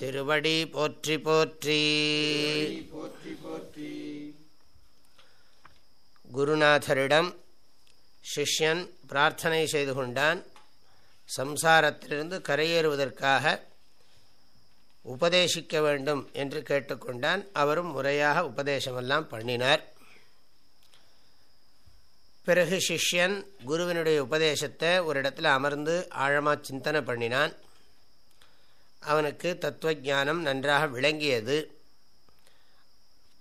திருவடி போற்றி போற்றி. குருநாதரிடம் சிஷ்யன் பிரார்த்தனை செய்து கொண்டான். சம்சாரத்திலிருந்து கரையேறுவதற்காக உபதேசிக்க வேண்டும் என்று கேட்டுக்கொண்டான் அவரும் முறையாக உபதேசமெல்லாம் பண்ணினார். பிறகு சிஷ்யன் குருவினுடைய உபதேசத்தை ஒரு இடத்துல அமர்ந்து ஆழமாக சிந்தனை பண்ணினான். அவனுக்கு தத்துவஜானம் நன்றாக விளங்கியது.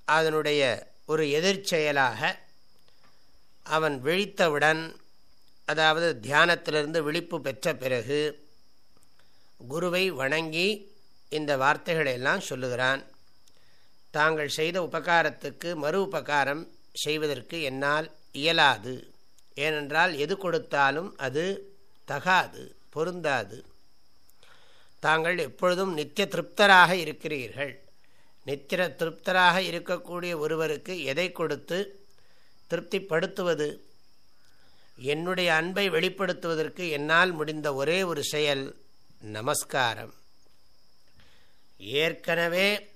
அதனுடைய ஒரு எதிர்ச்செயலாக அவன் விழித்தவுடன் அதாவது தியானத்திலிருந்து விழிப்பு பெற்ற பிறகு குருவை வணங்கி இந்த வார்த்தைகளை எல்லாம் சொல்லுகிறான். தாங்கள் செய்த உபகாரத்துக்கு மறு உபகாரம் செய்வதற்கு என்னால் இயலாது. ஏனென்றால் எது கொடுத்தாலும் அது தகாது பொருந்தாது. தாங்கள் எப்பொழுதும் நித்திய திருப்தராக இருக்கிறீர்கள். நித்திர திருப்தராக இருக்கக்கூடிய ஒருவருக்கு எதை கொடுத்து திருப்திப்படுத்துவது? என்னுடைய அன்பை வெளிப்படுத்துவதற்கு என்னால் முடிந்த ஒரே ஒரு செயல் நமஸ்காரம். ஏற்கனவே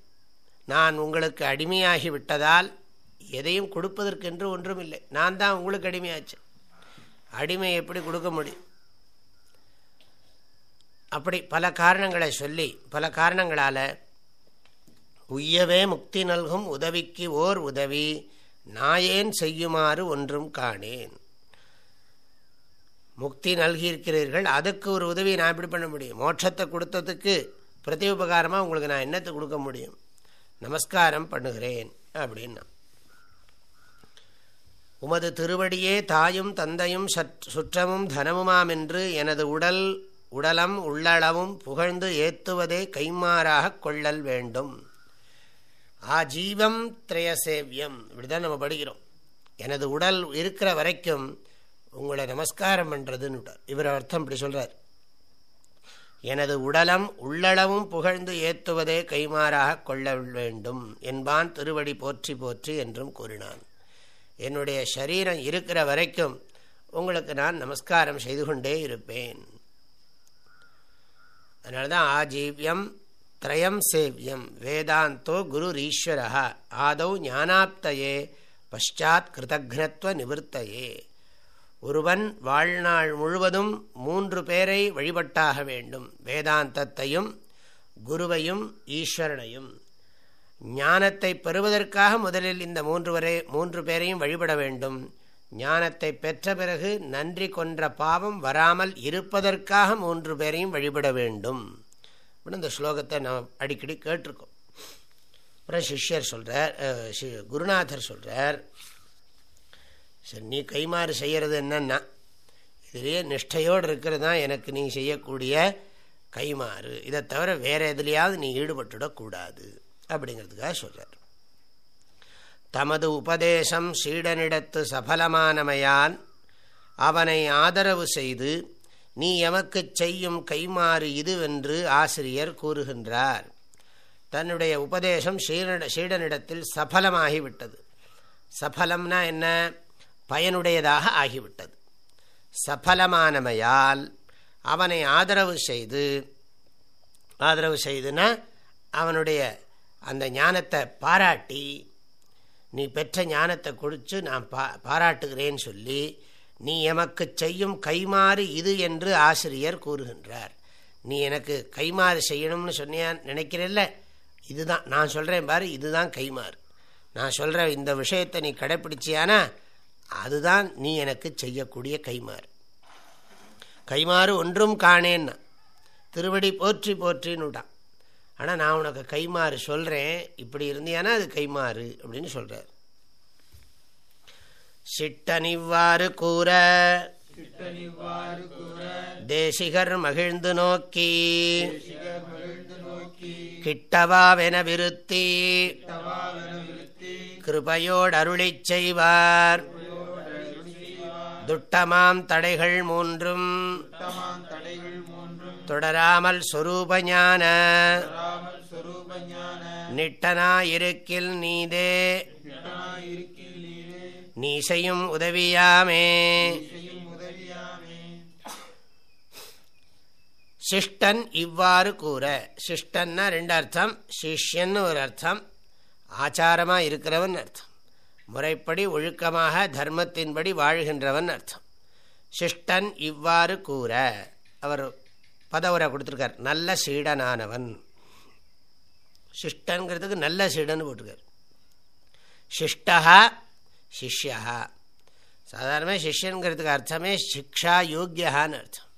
நான் உங்களுக்கு அடிமையாகி விட்டதால் எதையும் கொடுப்பதற்கென்று ஒன்றும் இல்லை. நான் தான் உங்களுக்கு அடிமையாச்சு. அடிமை எப்படி கொடுக்க முடியும்? அப்படி பல காரணங்களை சொல்லி பல காரணங்களால் உய்யவே முக்தி நல்கும் உதவிக்கு ஓர் உதவி நாயேன் செய்யுமாறு ஒன்றும் காணேன். முக்தி நல்கியிருக்கிறீர்கள் அதுக்கு ஒரு உதவி நான் எப்படி பண்ண முடியும்? மோட்சத்தை கொடுத்ததுக்கு பிரதி உபகாரமாக உங்களுக்கு நான் என்னத்தை கொடுக்க முடியும்? நமஸ்காரம் பண்ணுகிறேன் அப்படின்னா. உமது திருவடியே தாயும் தந்தையும் சுற்றமும் தனமுமாம் என்று எனது உடல் உடலம் உள்ளளவும் புகழ்ந்து ஏத்துவதே கைமாறாக கொள்ளல் வேண்டும். ஆஜீவம் திரயசேவியம். இப்படிதான் நம்ம படிக்கிறோம். எனது உடல் இருக்கிற வரைக்கும் உங்களை நமஸ்காரம் பண்ணுறதுன்னு இவர் அர்த்தம் இப்படி சொல்கிறார் எனது உடலம் உள்ளளவும் புகழ்ந்து ஏத்துவதே கைமாறாக கொள்ள வேண்டும் என்பான் திருவடி போற்றி போற்றி என்றும் கூறினான். என்னுடைய சரீரம் இருக்கிற வரைக்கும் உங்களுக்கு நான் நமஸ்காரம் செய்து கொண்டே இருப்பேன். அதனால தான் ஆஜீவியம் திரயம் சேவியம். வேதாந்தோ குரு ஈஸ்வரா ஆதௌ ஞானாப்தையே. பஷாத் கிருதக்னத்வ நிவர்த்தையே. ஒருவன் வாழ்நாள் முழுவதும் மூன்று பேரை வழிபட்டாக வேண்டும். வேதாந்தத்தையும் குருவையும் ஈஸ்வரனையும். ஞானத்தை பெறுவதற்காக முதலில் இந்த மூன்று வரை மூன்று பேரையும் வழிபட வேண்டும். ஞானத்தை பெற்ற பிறகு நன்றி கொன்ற பாவம் வராமல் இருப்பதற்காக மூன்று பேரையும் வழிபட வேண்டும். அப்படின்னு இந்த ஸ்லோகத்தை நான் அடிக்கடி கேட்டிருக்கோம். அப்புறம் சிஷ்யர் சொல்கிறார் குருநாதர் சொல்கிறார் சரி நீ கைமாறு செய்கிறது என்னன்னா இதுலேயே நிஷ்டையோடு இருக்கிறது தான் எனக்கு நீ செய்யக்கூடிய கைமாறு இதை தவிர வேறு எதுலையாவது நீ ஈடுபட்டுடக்கூடாது அப்படிங்கிறதுக்காக சொல்கிறார் தமது உபதேசம் சீடனிடத்து சபலமானமையான் அவனை ஆதரவு செய்து நீ எமக்குச் செய்யும் கைமாறு இதுவென்று ஆசிரியர் கூறுகின்றார். தன்னுடைய உபதேசம் சீட சீடனிடத்தில் சபலமாகிவிட்டது. சபலம்னா என்ன? பயனுடையதாக ஆகிவிட்டது. சபலமானமையால் அவனை ஆதரவு செய்து ஆதரவு செய்துனா அவனுடைய அந்த ஞானத்தை பாராட்டி நீ பெற்ற ஞானத்தை கொடுத்து நான் பா பாராட்டுகிறேன்னு சொல்லி நீ எமக்கு செய்யும் கைமாறு இது என்று ஆசிரியர் கூறுகின்றார். நீ எனக்கு கைமாறு செய்யணும்னு சொன்னியா நினைக்கிறல்ல? இதுதான் நான் சொல்கிறேன் பாரு இதுதான் கைமாறு. நான் சொல்கிற இந்த விஷயத்தை நீ கடைப்பிடிச்சியானா அதுதான் நீ எனக்கு செய்யக்கூடிய கைமாறு. கைமாறு ஒன்றும் காணேன்னா திருவடி போற்றி போற்றின்னுட்டான். ஆனால் நான் உனக்கு கைமாறு சொல்கிறேன் இப்படி இருந்தியானா அது கைமாறு அப்படின்னு சொல்கிறார் சிட்டனிவ்வாறு கூற. தேசிகர் மகிழ்ந்து நோக்கி. கிட்டவாவென விருத்தி. கிருபையோடு அருளிச் செய்வார். துட்டமாம் தடைகள் மூன்றும். தொடராமல் சொரூபஞான. நிட்டனாயிருக்கில் நீதே. நீசையும் உதவியாமே. சிஷ்டன் இவ்வாறு கூற. சிஷ்டன்னா ரெண்டு அர்த்தம் சிஷ்யன்னு ஒரு அர்த்தம் ஆச்சாரமாக இருக்கிறவன் அர்த்தம் முறைப்படி ஒழுக்கமாக தர்மத்தின்படி வாழ்கின்றவன் அர்த்தம். சிஷ்டன் இவ்வாறு கூற. அவர் பதவுரை கொடுத்துருக்கார். நல்ல சீடனானவன். சிஷ்டங்கிறதுக்கு நல்ல சீடன்னு போட்டிருக்கார். சிஷ்டா சிஷ்யா சாதாரணமாக சிஷ்யனுங்கிறதுக்கு அர்த்தமே சிக்ஷா யோக்கியான்னு அர்த்தம்.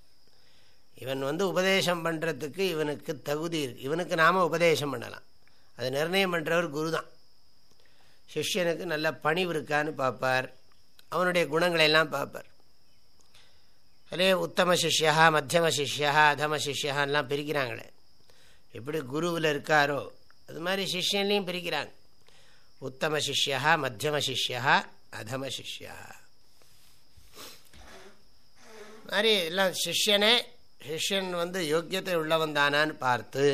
இவன் வந்து உபதேசம் பண்ணுறதுக்கு இவனுக்கு தகுதி இருக்கு. இவனுக்கு நாம் உபதேசம் பண்ணலாம். அது நிர்ணயம் பண்ணுறவர் குரு தான் சிஷ்யனுக்கு நல்ல பணிவு இருக்கான்னு பார்ப்பார். அவனுடைய குணங்களையெல்லாம் பார்ப்பார். அதே உத்தம சிஷ்யா மத்தியம சிஷ்யா அதம சிஷ்யான்லாம் பிரிக்கிறாங்களே. எப்படி குருவில் இருக்காரோ அது மாதிரி சிஷ்யன்லையும் பிரிக்கிறாங்க. உத்தம சிஷ்யா மத்தியம சிஷ்யா அதம சிஷ்யா மாதிரி எல்லாம் சிஷ்யனே சிஷ்யன் வந்து யோக்கியத்தை உள்ளவன் தானான்னு பார்த்து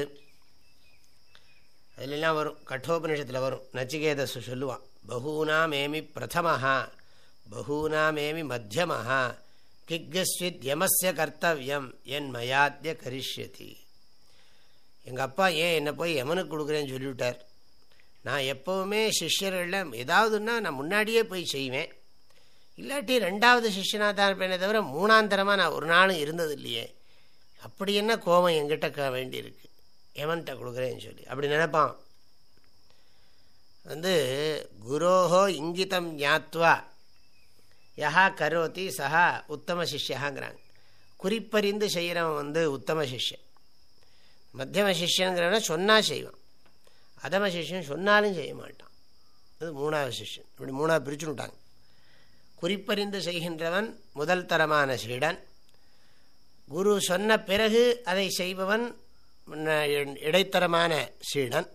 அதுலாம் வரும் கட்டோபனிஷத்தில் வரும். நச்சிகேதஸ் சொல்லுவான் பகூனாம் ஏமி பிரதமஹா பகூனாம் ஏமி மத்தியமஹா கிக்கஸ்வித் யமஸ்ய கர்த்தவியம் என் மயாத்திய கரிஷ்யதி. எங்கள் அப்பா ஏன் என்னை போய் யமனுக்கு கொடுக்குறேன்னு சொல்லிவிட்டார்? நான் எப்போவுமே சிஷ்யர்களில் ஏதாவதுன்னா நான் முன்னாடியே போய் செய்வேன். இல்லாட்டி ரெண்டாவது சிஷ்யனாக தான் இருப்பேனே தவிர மூணாந்தரமாக நான் ஒரு நாளும் இருந்தது இல்லையே அப்படி என்ன கோபம் எங்கிட்ட வேண்டியிருக்கு? எவன்கிட்ட கொடுக்குறேன்னு சொல்லி. அப்படி நினைப்பான். வந்து குரோஹோ இங்கிதம் ஞாத்வா. யஹா கரோதி சஹா உத்தம சிஷ்யாங்கிறாங்க குறிப்பறிந்து செய்கிறவன் வந்து உத்தம சிஷ்யன். மத்தியம சிஷ்யங்கிறவன சொன்னால் செய்வான். அதம சிஷ்யன் சொன்னாலும் செய்ய மாட்டான். அது மூணாவது சிஷ்யன். இப்படி மூணாவது பிரிச்சுட்டாங்க குறிப்பறிந்து செய்கின்றவன் முதல் தரமான சீடன். குரு சொன்ன பிறகு அதை செய்பவன் இடைத்தரமான சீடன்.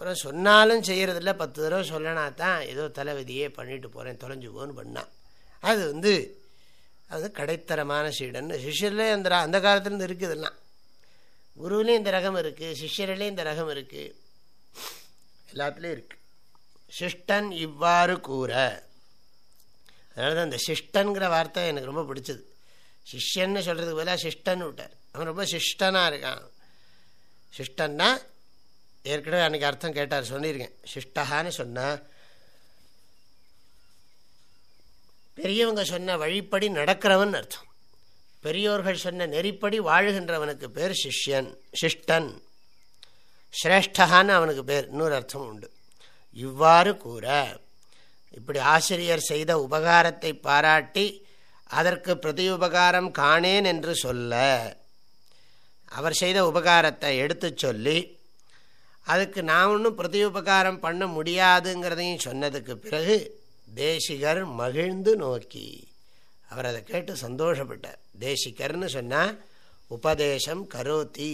அப்புறம் சொன்னாலும் செய்கிறதில்ல பத்து தடவை சொல்லனா தான் ஏதோ தலைவிதியே பண்ணிட்டு போகிறேன் தொலைஞ்சுக்கோன்னு பண்ணான். அது வந்து அது கடைத்தரமான சீடன் சிஷ்யர்லே அந்த அந்த காலத்துலேருந்து இருக்குது இதெல்லாம். குருவிலையும் இந்த ரகம் இருக்குது சிஷ்யர்லேயும் இந்த ரகம் இருக்குது எல்லாத்துலேயும் இருக்குது சிஷ்டன் இவ்வாறு கூற. அதனால தான் இந்த சிஷ்டன்கிற வார்த்தை எனக்கு ரொம்ப பிடிச்சது. சிஷ்யன்னு சொல்கிறதுக்கு பதிலாக சிஷ்டன் விட்டார். அவன் ரொம்ப சிஷ்டனாக இருக்கான். சிஷ்டன்னா ஏற்கனவே அன்றைக்கி அர்த்தம் கேட்டார் சொல்லியிருக்கேன். சிஷ்டகான்னு சொன்னால் பெரியவங்க சொன்ன வழிப்படி நடக்கிறவன் அர்த்தம். பெரியோர்கள் சொன்ன நெறிப்படி வாழ்கின்றவனுக்கு பேர் சிஷ்யன் சிஷ்டன். சிரேஷ்டகான்னு அவனுக்கு பேர் இன்னொரு அர்த்தம் உண்டு. இவ்வாறு கூற இப்படி ஆசிரியர் செய்த உபகாரத்தை பாராட்டி அதற்கு பிரதி உபகாரம் காணேன் என்று சொல்ல அவர் செய்த உபகாரத்தை எடுத்து சொல்லி அதுக்கு நான் ஒன்றும் பிரதி உபகாரம் பண்ண முடியாதுங்கிறதையும் சொன்னதுக்கு பிறகு தேசிகர் மகிழ்ந்து நோக்கி. அவர் அதை கேட்டு சந்தோஷப்பட்டார். தேசிகர்னு சொன்னால் உபதேசம் கரோத்தி.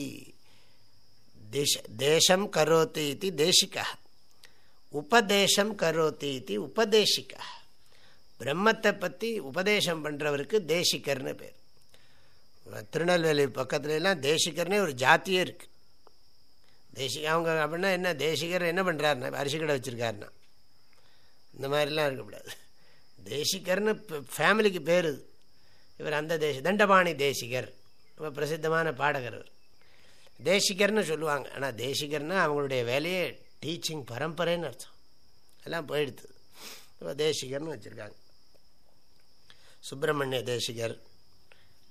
திஷ தேசம் கரோத்தி இது தேசிகா உபதேசம் கரோத்தி இது உபதேசிகா பிரம்மத்தை பற்றி உபதேசம் பண்ணுறவருக்கு தேசிகர்னு பேர். திருநெல்வேலி பக்கத்துலலாம் தேசிகர்னே ஒரு ஜாத்தியே இருக்குது தேசிக அவங்க அப்படின்னா என்ன தேசிகர் என்ன பண்ணுறாருனா அரிசி கடை வச்சுருக்காருனா இந்த மாதிரிலாம் இருக்கக்கூடாது. தேசிகர்னு ஃபேமிலிக்கு பேர் இவர் அந்த தேசி தண்டபாணி தேசிகர். ரொம்ப பிரசித்தமான பாடகர் தேசிகர்னு சொல்லுவாங்க. ஆனால் தேசிகர்னால் அவங்களுடைய வேலையே டீச்சிங் பரம்பரைன்னு அர்த்தம். எல்லாம் போயிடுது. இப்போ தேசிகர்னு வச்சுருக்காங்க. சுப்பிரமணிய தேசிகர்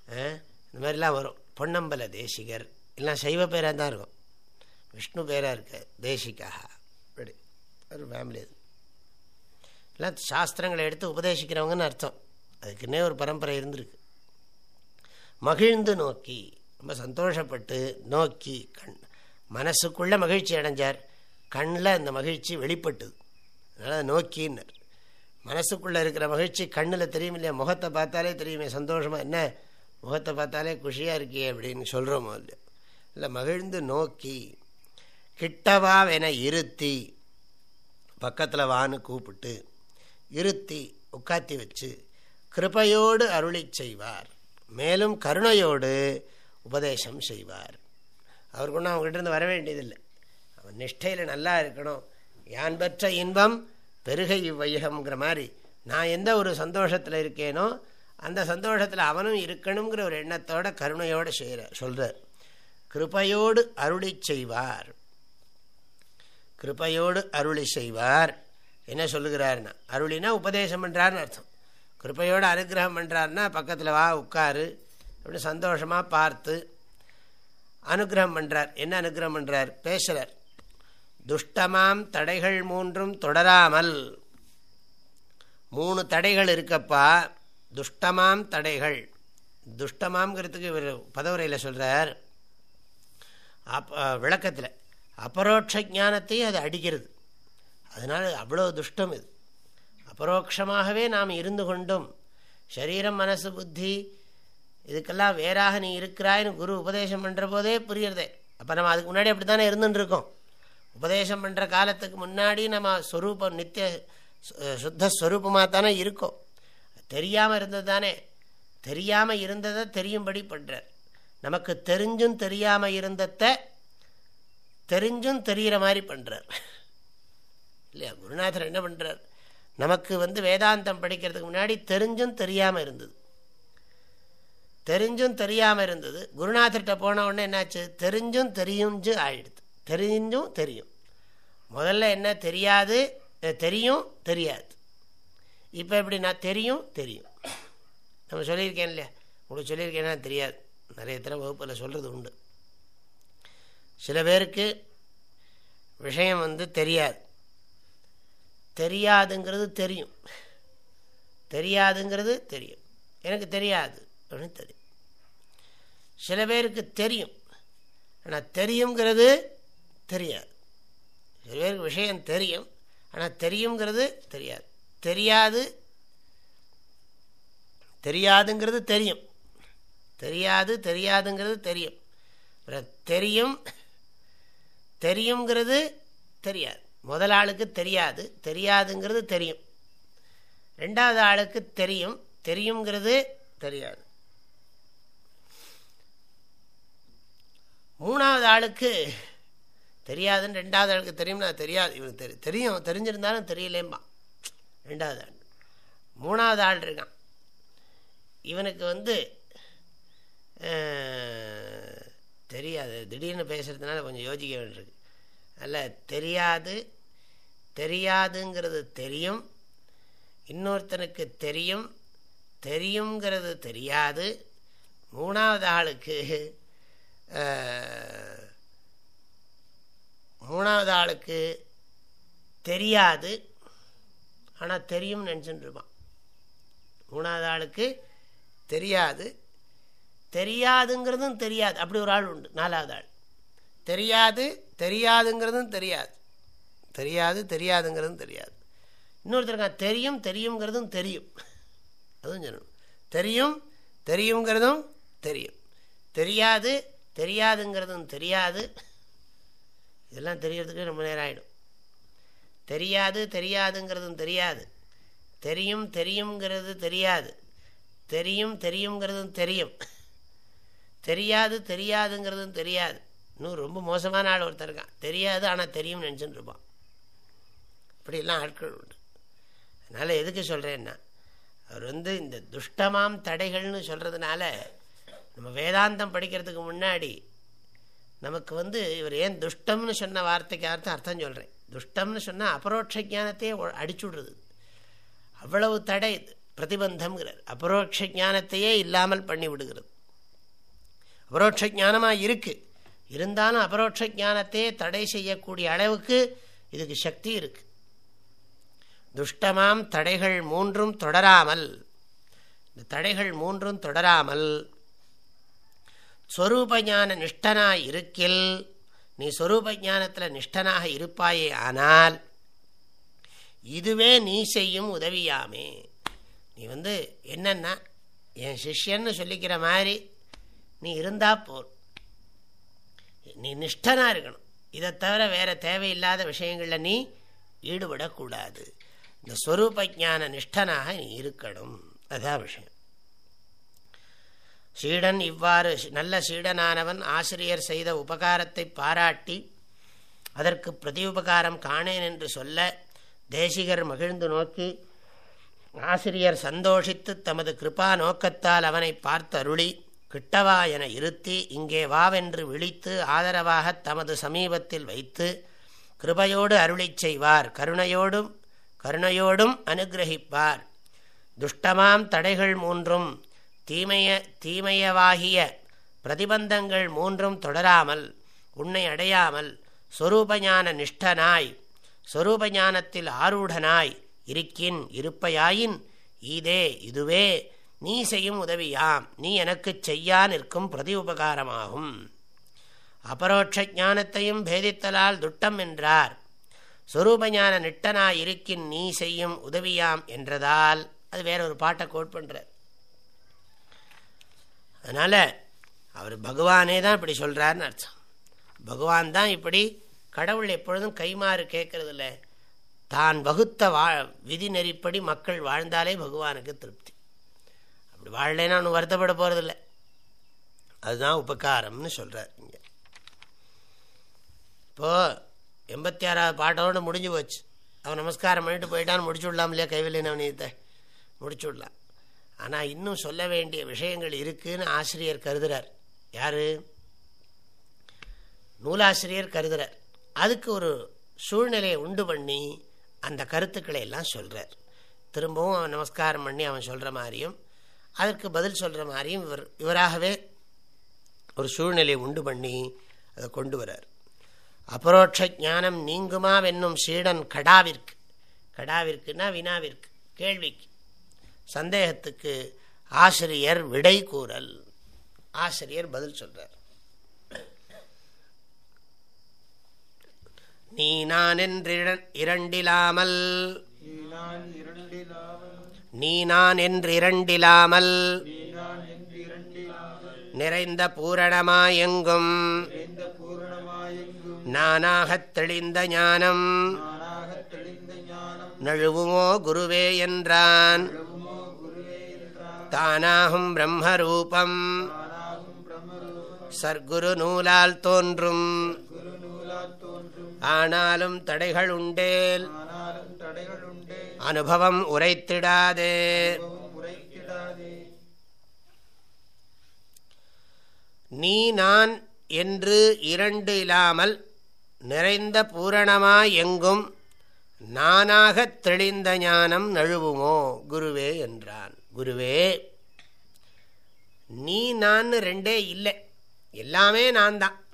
இந்த மாதிரிலாம் வரும். பொன்னம்பல தேசிகர். எல்லாம் சைவ பேராக தான் இருக்கும். விஷ்ணு பேராக இருக்க தேசிக்காக அப்படி ஒரு ஃபேமிலி அது. எல்லாம் சாஸ்திரங்களை எடுத்து உபதேசிக்கிறவங்கன்னு அர்த்தம். அதுக்குன்னே ஒரு பரம்பரை இருந்திருக்கு. மகிழ்ந்து நோக்கி ரொம்ப சந்தோஷப்பட்டு நோக்கி கண் மனசுக்குள்ளே மகிழ்ச்சி அடைஞ்சார். கண்ணில் அந்த மகிழ்ச்சி வெளிப்பட்டுது. அதனால் நோக்கின்னர். மனசுக்குள்ளே இருக்கிற மகிழ்ச்சி கண்ணில் தெரியும் இல்லையா முகத்தை பார்த்தாலே தெரியுமே சந்தோஷமாக என்ன? முகத்தை பார்த்தாலே குஷியாக இருக்கியே அப்படின்னு சொல்கிறோமோ இல்லையோ? இல்லை மகிழ்ந்து நோக்கி கிட்டவாவென இருத்தி பக்கத்தில் வான்னு கூப்பிட்டு இருத்தி உட்காத்தி வச்சு கிருபையோடு அருளி செய்வார். மேலும் கருணையோடு உபதேசம் செய்வார். அவருக்கு ஒன்றும் அவங்ககிட்ட இருந்து வர வேண்டியதில்லை. அவன் நிஷ்டையில் நல்லா இருக்கணும். யான் பெற்ற இன்பம் பெருகை இவ்வையகம்ங்கிற மாதிரி நான் எந்த ஒரு சந்தோஷத்தில் இருக்கேனோ அந்த சந்தோஷத்தில் அவனும் இருக்கணுங்கிற ஒரு எண்ணத்தோட கருணையோடு செய்கிறார் சொல்கிறார் கிருபையோடு அருளி செய்வார். கிருப்பையோடு அருளி செய்வார். என்ன சொல்லுகிறாருன்னா அருளினா உபதேசம் பண்ணுறாருன்னு அர்த்தம். கிருப்பையோடு அனுகிரகம் பண்ணுறாருன்னா பக்கத்தில் வா உட்காரு அப்படின்னு சந்தோஷமாக பார்த்து அனுகிரகம் பண்ணுறார் என்ன அனுகிரகம் பண்ணுறார் பேசுகிறார் துஷ்டமாம் தடைகள் மூன்றும் தொடராமல். மூணு தடைகள் இருக்கப்பா துஷ்டமாம் தடைகள். துஷ்டமாம்ங்கிறதுக்கு இவர் பதவுரையில் சொல்கிறார் அப் விளக்கத்தில். அபரோட்ச ஞானத்தையும் அது அடிக்கிறது. அதனால் அவ்வளோ துஷ்டம் இது. அபரோக்ஷமாகவே நாம் இருந்து கொண்டும் சரீரம் மனசு புத்தி இதுக்கெல்லாம் வேறாக நீ இருக்கிறாய்னு குரு உபதேசம் பண்ணுற போதே புரியுறதே. அப்போ நம்ம அதுக்கு முன்னாடி அப்படி தானே இருந்துட்டுருக்கோம் உபதேசம் பண்ணுற காலத்துக்கு முன்னாடி நம்ம ஸ்வரூபம் நித்திய சுத்த ஸ்வரூபமாக தானே இருக்கோம். தெரியாமல் இருந்தது தானே தெரியாமல் இருந்ததை தெரியும்படி பண்ணுறார் நமக்கு தெரிஞ்சும் தெரியாமல் இருந்ததை தெரிஞ்சும் தெரிகிற மாதிரி பண்ணுறார் இல்லையா? குருநாதர் என்ன பண்ணுறார் நமக்கு வந்து வேதாந்தம் படிக்கிறதுக்கு முன்னாடி தெரிஞ்சும் தெரியாமல் இருந்தது. தெரிஞ்சும் தெரியாமல் இருந்தது. குருநாதர்கிட்ட போன உடனே என்னாச்சு? தெரிஞ்சும் தெரியுஞ்சு ஆயிடுது. தெரிஞ்சும் தெரியும். முதல்ல என்ன? தெரியாது. தெரியும் தெரியாது. இப்போ எப்படி நான் தெரியும் தெரியும். நம்ம சொல்லியிருக்கேன் இல்லையா? உங்களுக்கு சொல்லியிருக்கேன்னா தெரியாது. நிறைய தடவை வகுப்பில் சொல்கிறது உண்டு. சில பேருக்கு விஷயம் வந்து தெரியாது. தெரியாதுங்கிறது தெரியும். தெரியாதுங்கிறது தெரியும். எனக்கு தெரியாது அப்படின்னு தெரியும். சில பேருக்கு தெரியும். ஆனால் தெரியுங்கிறது தெரியாது. சில பேருக்கு விஷயம் தெரியும். ஆனால் தெரியுங்கிறது தெரியாது. தெரியாது தெரியாதுங்கிறது தெரியும். தெரியாது தெரியாதுங்கிறது தெரியும். தெரியும் தெரியுங்கிறது தெரியாது. முதல் ஆளுக்கு தெரியாது. தெரியாதுங்கிறது தெரியும். ரெண்டாவது ஆளுக்கு தெரியும். தெரியுங்கிறது தெரியாது. மூணாவது ஆளுக்கு தெரியாதுன்னு ரெண்டாவது ஆளுக்கு தெரியும்னா தெரியாது. இவனுக்கு தெரியும் தெரியும். தெரிஞ்சிருந்தாலும் தெரியலேம்பா ரெண்டாவது ஆள். மூணாவது ஆள் இருக்கான். இவனுக்கு வந்து தெரியாது. திடீர்னு பேசுகிறதுனால கொஞ்சம் யோசிக்க வேண்டியிருக்கு. அல்ல தெரியாது. தெரியாதுங்கிறது தெரியும். இன்னொருத்தனுக்கு தெரியும். தெரியுங்கிறது தெரியாது. மூணாவது ஆளுக்கு மூணாவது ஆளுக்கு தெரியாது. ஆனால் தெரியும் நினச்சிட்டு இருப்பான். மூணாவது ஆளுக்கு தெரியாது. தெரியாதுங்கிறதும் தெரியாது. அப்படி ஒரு ஆள் உண்டு. நாலாவது ஆள். தெரியாது தெரியாதுங்கிறதும் தெரியாது. தெரியாது தெரியாதுங்கிறதும் தெரியாது. இன்னொருத்தருக்கா தெரியும் தெரியுங்கிறதும் தெரியும். அதுவும் சொல்லணும். தெரியும் தெரியுங்கிறதும் தெரியும். தெரியாது தெரியாதுங்கிறதும் தெரியாது. இதெல்லாம் தெரியறதுக்கு ரொம்ப நேரம் ஆகிடும் தெரியாது தெரியாதுங்கிறதும் தெரியாது. தெரியும் தெரியுங்கிறது தெரியாது. தெரியும் தெரியுங்கிறதும் தெரியும். தெரியாது தெரியாதுங்கிறதும் தெரியாது. இன்னும் ரொம்ப மோசமான ஆள் ஒருத்தர் இருக்கான். தெரியாது ஆனால் தெரியும் நினச்சின்னு இருப்பான். இப்படிலாம் ஆட்கள் உண்டு. அதனால் எதுக்கு சொல்கிறேன்னா அவர் வந்து இந்த துஷ்டமாம் தடைகள்னு சொல்கிறதுனால நம்ம வேதாந்தம் படிக்கிறதுக்கு முன்னாடி நமக்கு வந்து இவர் ஏன் துஷ்டம்னு சொன்ன வார்த்தைக்கு அர்த்தம் அர்த்தம் சொல்கிறேன் துஷ்டம்னு சொன்னால் அபரோட்ச ஜானத்தையே அடிச்சு விடுறது அவ்வளவு தடை பிரதிபந்தம்ங்கிறார். அபரோட்ச ஜானத்தையே இல்லாமல் பண்ணி விடுகிறது அபரோட்ச ஜானமாக இருக்குது இருந்தாலும் அபரோட்ச ஞானத்தையே தடை செய்யக்கூடிய அளவுக்கு இதுக்கு சக்தி இருக்கு. துஷ்டமாம் தடைகள் மூன்றும் தொடராமல் இந்த தடைகள் மூன்றும் தொடராமல் ஸ்வரூப ஞான நிஷ்டனாக இருக்கில் நீ ஸ்வரூப ஞானத்தில் நிஷ்டனாக இருப்பாயே ஆனால் இதுவே நீ செய்யும் உதவியாமே. நீ வந்து என்னென்னா என் சிஷ்யன்னு சொல்லிக்கிற மாதிரி நீ இருந்தால் போர். நீ நிஷ்டனா இருக்கணும். இதை தவிர வேறு தேவையில்லாத விஷயங்களில் நீ ஈடுபடக்கூடாது. இந்த ஸ்வரூப ஜான நிஷ்டனாக நீ இருக்கணும். அதான் விஷயம். சீடன் இவ்வாறு நல்ல சீடனானவன் ஆசிரியர் செய்த உபகாரத்தை பாராட்டி அதற்கு பிரதி உபகாரம் காணேன் என்று சொல்ல தேசிகர் மகிழ்ந்து நோக்கி ஆசிரியர் சந்தோஷித்து தமது கிருபா நோக்கத்தால் அவனை பார்த்தருளி. கிட்டவா என இருத்தி இங்கே வாவென்று விழித்து ஆதரவாக தமது சமீபத்தில் வைத்து கிருபையோடு அருளி செய்வார். கருணையோடும் கருணையோடும் அனுகிரகிப்பார். துஷ்டமாம் தடைகள் மூன்றும் தீமைய தீமையவாகிய பிரதிபந்தங்கள் மூன்றும் தொடராமல் உன்னை அடையாமல் சொரூபஞான நிஷ்டனாய் சொரூபஞானத்தில் ஆரூடனாய் இருக்கின் இருப்பையாயின் ஈதே இதுவே நீ செய்யும் உதவியாம். நீ எனக்கு செய்யா நிற்கும் பிரதி உபகாரமாகும் அபரோட்ச ஞானத்தையும் பேதித்தலால் துட்டம் என்றார். சொரூபஞான நிட்டனாய் இருக்கின் நீ செய்யும் உதவியாம் என்றதால் அது வேற ஒரு பாட்டை கோட் பண்ணுறார் அதனால் அவர் பகவானே தான் இப்படி சொல்கிறாருன்னு அர்த்தம். பகவான் தான் இப்படி கடவுள் எப்பொழுதும் கைமாறு கேட்கறதில்ல. தான் வகுத்த வா விதி நெறிப்படி மக்கள் வாழ்ந்தாலே பகவானுக்கு திருப்தி. வாழலைன்னா ஒன்று வருத்தப்பட போகிறதில்ல அதுதான் உபகாரம்னு சொல்கிறார் இங்கே. இப்போது எண்பத்தி ஆறாவது பாட்டோடு முடிஞ்சு போச்சு. அவன் நமஸ்காரம் பண்ணிட்டு போயிட்டான்னு முடிச்சு விடலாம் இல்லையா கைவில்லை நவனியத்தை முடிச்சு விடலாம். ஆனால் இன்னும் சொல்ல வேண்டிய விஷயங்கள் இருக்குதுன்னு ஆசிரியர் கருதுகிறார் யார்? நூலாசிரியர் கருதுகிறார் அதுக்கு ஒரு சூழ்நிலையை உண்டு பண்ணி அந்த கருத்துக்களை எல்லாம் சொல்கிறார் திரும்பவும் அவன் நமஸ்காரம் பண்ணி அவன் சொல்கிற மாதிரியும் அதற்கு பதில் சொல்கிற மாதிரியும் இவர் இவராகவே ஒரு சூழ்நிலையை உண்டு பண்ணி அதை கொண்டு வரார் அபரோட்ச ஞானம் நீங்குமா வென்னும் சீடன் கடாவிற்கு. கடாவிற்குன்னா வினாவிற்கு கேள்விக்கு. சந்தேகத்துக்கு ஆசிரியர் விடை கூறல். ஆசிரியர் பதில் சொல்றார். நீ நான் என்று இரண்டிலாமல் நீ நான் என்று இரண்டிலாமல் நிறைந்த பூரணமாயெங்கும் நானாகத் தெளிந்த ஞானம் நழுவுமோ குருவே என்றான். தானாகும் பிரம்மரூபம். சர்க்குரு நூலால் தோன்றும். ஆனாலும் தடைகள் உண்டேல். அனுபவம் உரைத்திடாதே. நீ நான் என்று இரண்டு இல்லாமல் நிறைந்த பூரணமாய் எங்கும் நானாகத் தெளிந்த ஞானம் நழுவுமோ? குருவே என்றான். குருவே நீ நான் ரெண்டே இல்லை. எல்லாமே நான் தான்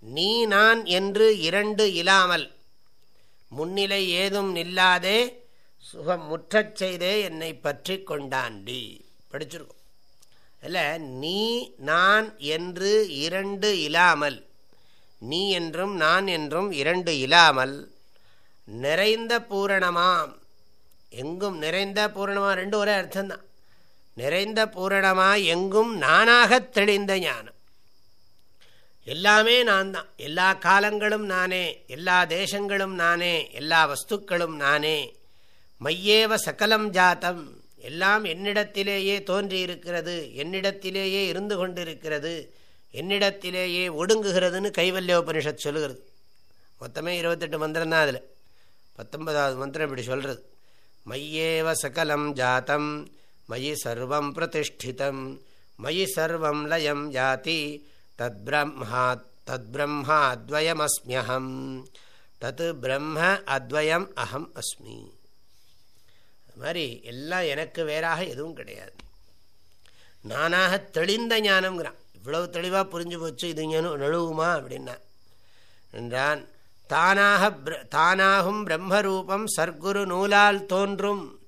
நீ நான் என்று இரண்டு இல்லாமல் முன்னிலை ஏதும் நில்லாதே சுகம் முற்றச் செய்தே என்னை பற்றி கொண்டாண்டி. படிச்சிருக்கோம். இல்லை நீ நான் என்று இரண்டு இல்லாமல் நீ என்றும் நான் என்றும் இரண்டு இல்லாமல் நிறைந்த பூரணமாம். எங்கும் நிறைந்த பூரணமா? ரெண்டு ஒரே அர்த்தம்தான். நிறைந்த பூரணமா எங்கும் நானாக தெளிந்த ஞானம். எல்லாமே நான் தான். எல்லா காலங்களும் நானே எல்லா தேசங்களும் நானே எல்லா வஸ்துக்களும் நானே. மையேவ சகலம் ஜாத்தம். எல்லாம் என்னிடத்திலேயே தோன்றியிருக்கிறது என்னிடத்திலேயே இருந்து கொண்டிருக்கிறது என்னிடத்திலேயே ஒடுங்குகிறதுன்னு கைவல்யோபனிஷத் சொல்லுகிறது. மொத்தமே இருபத்தெட்டு மந்திரம் தான் அதில். பத்தொன்பதாவது மந்திரம் இப்படி சொல்கிறது மையேவ சகலம் ஜாத்தம் மயி சர்வம் பிரதிஷ்டிதம் மயி சர்வம் லயம் ஜாதி தத் பிரம்மா தத் பிரம்மா அத்வயமஸ்மியகம் தத் பிரம்ம அத்வயம் அகம் அஸ்மி அது மாதிரி எல்லாம் எனக்கு வேறாக எதுவும் கிடையாது. நானாக தெளிந்த ஞானம்ங்கிறான். இவ்வளவு தெளிவாக புரிஞ்சு போச்சு இது நழுவுமா அப்படின்னா. என்றான் தானாக தானாகும் பிரம்மரூபம் சர்க்குரு நூலால் தோன்றும்.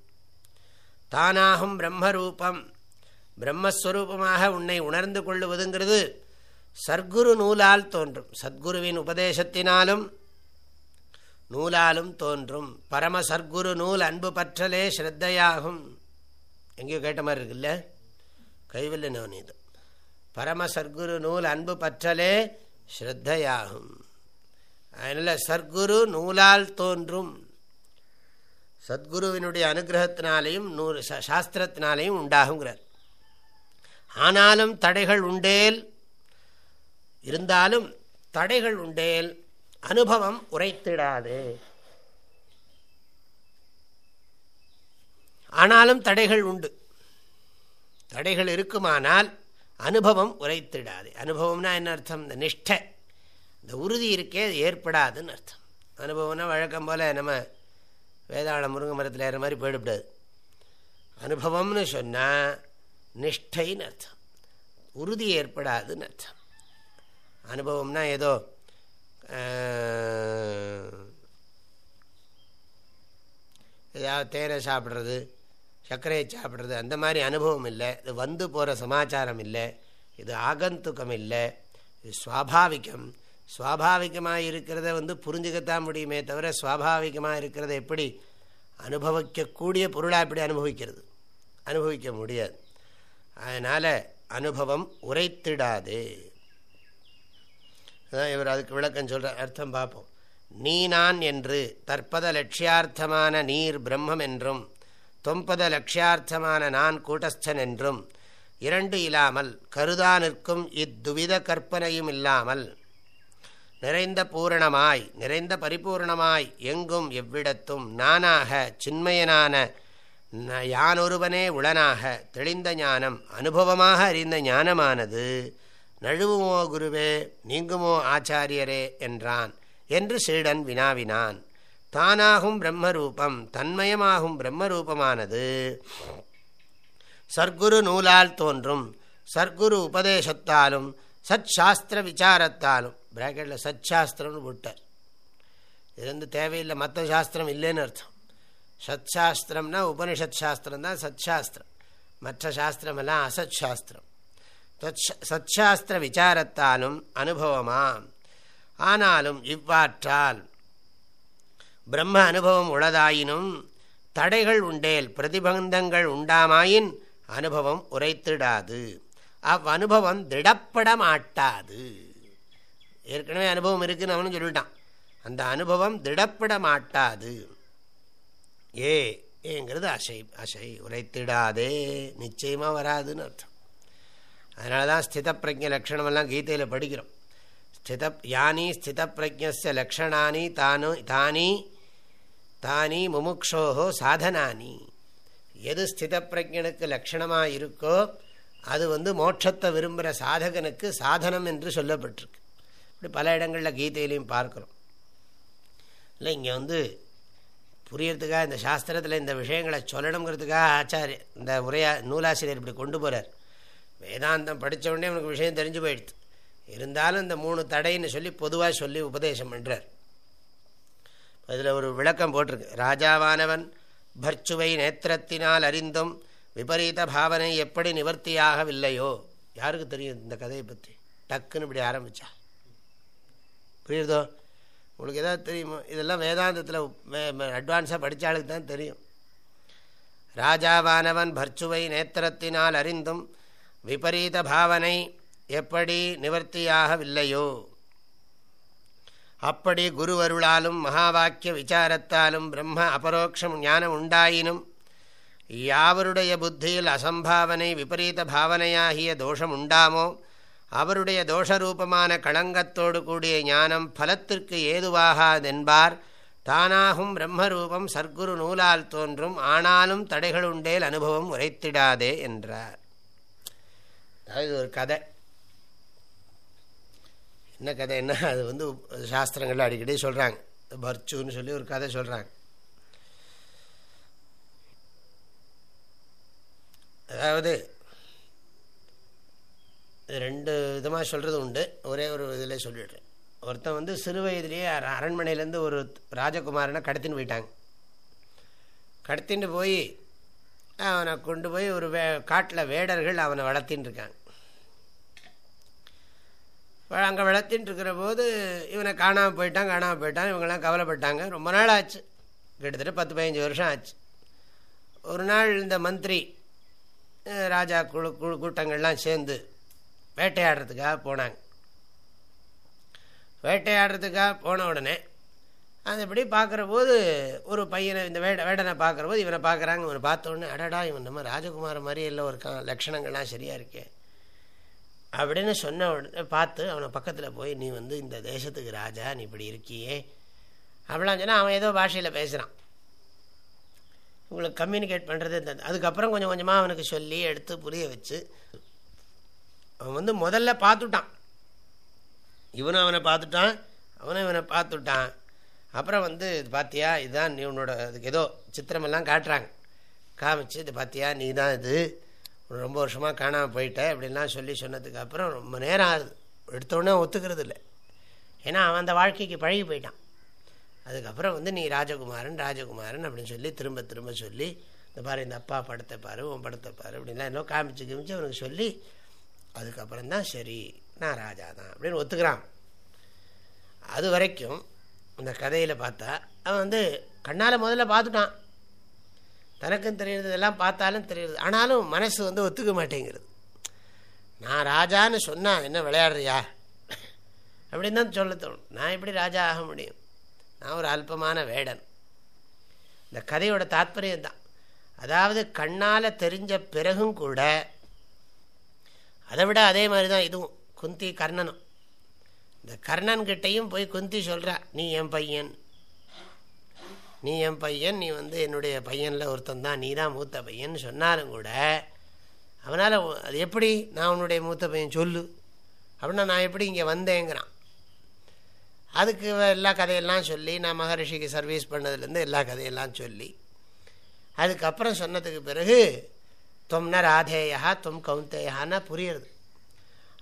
தானாகும் பிரம்மரூபம் பிரம்மஸ்வரூபமாக உன்னை உணர்ந்து கொள்ளுவதுங்கிறது சர்க்குரு நூலால் தோன்றும். சத்குருவின் உபதேசத்தினாலும் நூலாலும் தோன்றும். பரம சர்க்குரு நூல் அன்பு பற்றலே ஸ்ரத்தையாகும். எங்கேயோ கேட்ட மாதிரி இருக்குல்ல? கைவில்ல நோனிது பரம சர்க்குரு நூல் அன்பு பற்றலே ஸ்ரத்தையாகும். அதனால் சர்க்குரு நூலால் தோன்றும். சத்குருவினுடைய அனுகிரகத்தினாலேயும் நூல் சாஸ்திரத்தினாலேயும் உண்டாகுங்கிறார். ஆனாலும் தடைகள் உண்டேல் இருந்தாலும் தடைகள் உண்டேல் அனுபவம் உரைத்திடாது. ஆனாலும் தடைகள் உண்டு. தடைகள் இருக்குமானால் அனுபவம் உரைத்திடாது. அனுபவம்னா என்ன அர்த்தம்? இந்த நிஷ்டை. இந்த உறுதி இருக்கே அது ஏற்படாதுன்னு அர்த்தம். அனுபவம்னா வழக்கம் போல் நம்ம வேதாள முருங்கை மரத்தில் ஏற மாதிரி போயிடக்கூடாது. அனுபவம்னு சொன்னால் நிஷ்டைன்னு அர்த்தம். உறுதி ஏற்படாதுன்னு அர்த்தம். அனுபவம்னா ஏதோ ஏதாவது தேனை சாப்பிட்றது சர்க்கரையை சாப்பிட்றது அந்த மாதிரி அனுபவம் இல்லை. இது வந்து போகிற சமாச்சாரம் இல்லை. இது ஆகந்துக்கம் இல்லை. இது சுவாபாவிகம். சுவாபாவிகமாக இருக்கிறத வந்து புரிஞ்சுக்கத்தான் முடியுமே தவிர சுவாபாவிகமாக இருக்கிறத எப்படி அனுபவிக்கக்கூடிய பொருளாக எப்படி அனுபவிக்கிறது? அனுபவிக்க முடியாது. அதனால் அனுபவம் உரைத்திடாது. அதான் இவர் அதுக்கு விளக்கம் சொல்கிற அர்த்தம் பார்ப்போம். நீ நான் என்று தற்பத லட்சியார்த்தமான நீர் பிரம்மம் என்றும் தொம்பத லட்சியார்த்தமான நான் கூட்டஸ்தன் என்றும் இரண்டு இல்லாமல் கருதா நிற்கும் இத்துவித கற்பனையும் இல்லாமல் நிறைந்த பூரணமாய் நிறைந்த பரிபூர்ணமாய் எங்கும் எவ்விடத்தும் நானாக சின்மயனான யானொருவனே உளனாக தெளிந்த ஞானம் அனுபவமாக அறிந்த ஞானமானது. நழுவுமோ குருவே நீங்குமோ ஆச்சாரியரே என்றான். என்று சீடன் வினாவினான். தானாகும் பிரம்மரூபம் தன்மயமாகும் பிரம்மரூபமானது. சர்க்குரு நூலால் தோன்றும் சர்க்குரு உபதேசத்தாலும் சத் சாஸ்திர விசாரத்தாலும் பிராக்கெட்டில் சத் சாஸ்திரம்னு விட்டார் இது வந்து தேவையில்லை மற்ற சாஸ்திரம் இல்லைன்னு அர்த்தம். சத் சாஸ்திரம்னா உபனிஷத் சாஸ்திரம் தான் சத் சாஸ்திரம். மற்ற சாஸ்திரமெல்லாம் அசத் சாஸ்திரம். சத்சாஸ்திர விசாரத்தாலும் அனுபவமாம். ஆனாலும் இவ்வாற்றால் பிரம்ம அனுபவம் உளதாயினும் தடைகள் உண்டேல் பிரதிபந்தங்கள் உண்டாமாயின் அனுபவம் உரைத்திடாது. அவ் அனுபவம் திடப்பட மாட்டாது ஏற்கனவே அனுபவம் இருக்குன்னு அவனு சொல்லிட்டான். அந்த அனுபவம் திடப்பட மாட்டாது ஏ ஏங்கிறது அசை அசை உரைத்திடாதே நிச்சயமாக வராதுன்னு அர்த்தம். அதனால தான் ஸ்தித பிரஜ லக்ஷணமெல்லாம் கீதையில் படிக்கிறோம். ஸ்தித யானி ஸ்தித பிரஜஸ்ய லக்ஷணானி தானு தானி தானி முமுக்ஷோஹோ சாதனானி. எது ஸ்தித பிரஜனுக்கு லக்ஷணமாக இருக்கோ அது வந்து மோட்சத்தை விரும்புகிற சாதகனுக்கு சாதனம் என்று சொல்லப்பட்டிருக்கு. இப்படி பல இடங்களில் கீதையிலையும் பார்க்குறோம். இல்லை இங்கே வந்து புரியறதுக்காக இந்த சாஸ்திரத்தில் இந்த விஷயங்களை சொல்லணுங்கிறதுக்காக ஆச்சாரிய இந்த உரையா நூலாசிரியர் இப்படி கொண்டு போகிறார் வேதாந்தம் படித்த உடனே உனக்கு விஷயம் தெரிஞ்சு போயிடுது. இருந்தாலும் இந்த மூணு தடைன்னு சொல்லி பொதுவாக சொல்லி உபதேசம் பண்ணுறார் அதில் ஒரு விளக்கம் போட்டிருக்கு. ராஜாவானவன் பர்ச்சுவை நேத்திரத்தினால் அறிந்தும் விபரீத பாவனை எப்படி நிவர்த்தியாகவில்லையோ? யாருக்கு தெரியும் இந்த கதையை பற்றி? டக்குன்னு இப்படி ஆரம்பித்தா புரியுறதோ உங்களுக்கு எதாவது தெரியுமோ? இதெல்லாம் வேதாந்தத்தில் அட்வான்ஸாக படித்தாளுக்கு தான் தெரியும். ராஜாவானவன் பர்ச்சுவை நேத்திரத்தினால் அறிந்தும் விபரீத பாவனை எப்படி நிவர்த்தியாகவில்லையோ அப்படி குருவருளாலும் மகாவாக்கிய விசாரத்தாலும் பிரம்ம அபரோக்ஷம் ஞானம் உண்டாயினும் யாவருடைய புத்தியில் அசம்பாவனை விபரீத பாவனையாகிய தோஷம் உண்டாமோ அவருடைய தோஷரூபமான களங்கத்தோடு கூடிய ஞானம் பலத்திற்கு ஏதுவாகாதென்பார் தானாகும் பிரம்மரூபம் சர்க்குரு நூலால் தோன்றும் ஆனாலும் தடைகளுண்டேல் அனுபவம் உரைத்திடாதே என்றார். அதாவது ஒரு கதை. என்ன கதை? என்ன? அது வந்து சாஸ்திரங்கள் அடிக்கடி சொல்கிறாங்க பர்ச்சுன்னு சொல்லி ஒரு கதை சொல்கிறாங்க அதாவது ரெண்டு விதமாக சொல்கிறது உண்டு. ஒரே ஒரு இதில் சொல்லிடுறேன். ஒருத்தன் வந்து சிறு வயதிலேயே அரண்மனையிலேருந்து ஒரு ராஜகுமாரனை கடத்தின்னு போயிட்டாங்க. கடத்தின்னு போய் அவனை கொண்டு போய் ஒரு வே காட்டில் வேடர்கள் அவனை வளர்த்தின்னு இருக்காங்க. அங்கே வளர்த்தின்னு இருக்கிற போது இவனை காணாமல் போயிட்டான் காணாமல் போயிட்டான். இவங்கெல்லாம் கவலைப்பட்டாங்க. ரொம்ப நாள் ஆச்சு. கிட்டத்தட்ட பத்து பதினஞ்சு வருஷம் ஆச்சு. ஒரு நாள் இந்த மந்திரி ராஜா குழு குழு கூட்டங்கள்லாம் சேர்ந்து வேட்டையாடுறதுக்காக போனாங்க. வேட்டையாடுறதுக்காக போன உடனே அதுபடி பார்க்குற போது ஒரு பையனை இந்த வேட வேடனை பார்க்குற போது இவனை பார்க்குறாங்க இவனை பார்த்த உடனே அடடா இவன் நம்ம ராஜகுமார மாதிரி எல்லாம் இருக்கான் லட்சணங்கள்லாம் சரியாக இருக்கே. அப்படின்னு சொன்ன உடனே பார்த்து அவனை பக்கத்தில் போய் நீ வந்து இந்த தேசத்துக்கு ராஜா நீ இப்படி இருக்கியே? அப்படிலாம் சொன்னால் அவன் ஏதோ பாஷையில் பேசுகிறான் உங்களுக்கு கம்யூனிகேட் பண்ணுறது இந்த அதுக்கப்புறம் கொஞ்சம் கொஞ்சமாக அவனுக்கு சொல்லி எடுத்து புரிய வச்சு அவன் வந்து முதல்ல பார்த்துட்டான். இவனும் அவனை பார்த்துட்டான் அவனும் இவனை பார்த்துட்டான். அப்புறம் வந்து இது பார்த்தியா இதுதான் நீ உன்னோட அதுக்கு ஏதோ சித்திரமெல்லாம் காட்டுறாங்க. காமிச்சு இது பார்த்தியா நீ தான் இது. ரொம்ப வருஷமாக காணாமல் போயிட்டேன் அப்படின்லாம் சொல்லி சொன்னதுக்கு அப்புறம் ரொம்ப நேரம் ஆகுது. எடுத்தோடனே ஒத்துக்கிறது இல்லை ஏன்னா அவன் அந்த வாழ்க்கைக்கு பழகி போயிட்டான். அதுக்கப்புறம் வந்து நீ ராஜகுமாரன் ராஜகுமாரன் அப்படின்னு சொல்லி திரும்ப திரும்ப சொல்லி இந்த பாரு இந்த அப்பா படத்தை பாரு உன் படத்தை பாரு அப்படின்லாம் எல்லாம் காமிச்சு காமிச்சு அவனுக்கு சொல்லி அதுக்கப்புறம் தான் சரி நான் ராஜா தான் அப்படின்னு ஒத்துக்கிறான். அது வரைக்கும் இந்த கதையில் பார்த்தா அவன் வந்து கண்ணால் முதல்ல பார்த்துட்டான். தனக்கும் தெரியுறது எல்லாம் பார்த்தாலும் தெரியுது ஆனாலும் மனசு வந்து ஒத்துக்க மாட்டேங்கிறது. நான் ராஜான்னு சொன்னால் என்ன விளையாடுறியா? அப்படின்னு தான் சொல்ல தோணும். நான் எப்படி ராஜா ஆக முடியும்? நான் ஒரு அல்பமான வேடன். இந்த கதையோட தாத்பரியம் தான். அதாவது கண்ணால் தெரிஞ்ச பிறகும் கூட அதை விட அதே மாதிரி தான் இதுவும். குந்தி கர்ணனும். இந்த கர்ணன்கிட்டையும் போய் குந்தி சொல்கிறா நீ என் பையன். நீ என் பையன் நீ வந்து என்னுடைய பையனில் ஒருத்தன் தான் நீ தான் மூத்த பையன் சொன்னாலும் கூட அவனால் அது எப்படி? நான் உன்னுடைய மூத்த பையன் சொல்லு. அப்படின்னா நான் எப்படி இங்கே வந்தேங்கிறான். அதுக்கு எல்லா கதையெல்லாம் சொல்லி நான் மகரிஷிக்கு சர்வீஸ் பண்ணதுலேருந்து எல்லா கதையெல்லாம் சொல்லி அதுக்கப்புறம் சொன்னதுக்கு பிறகு தொம்ன ராதேயா தொம் கவுந்தேயான்னா புரியுறது.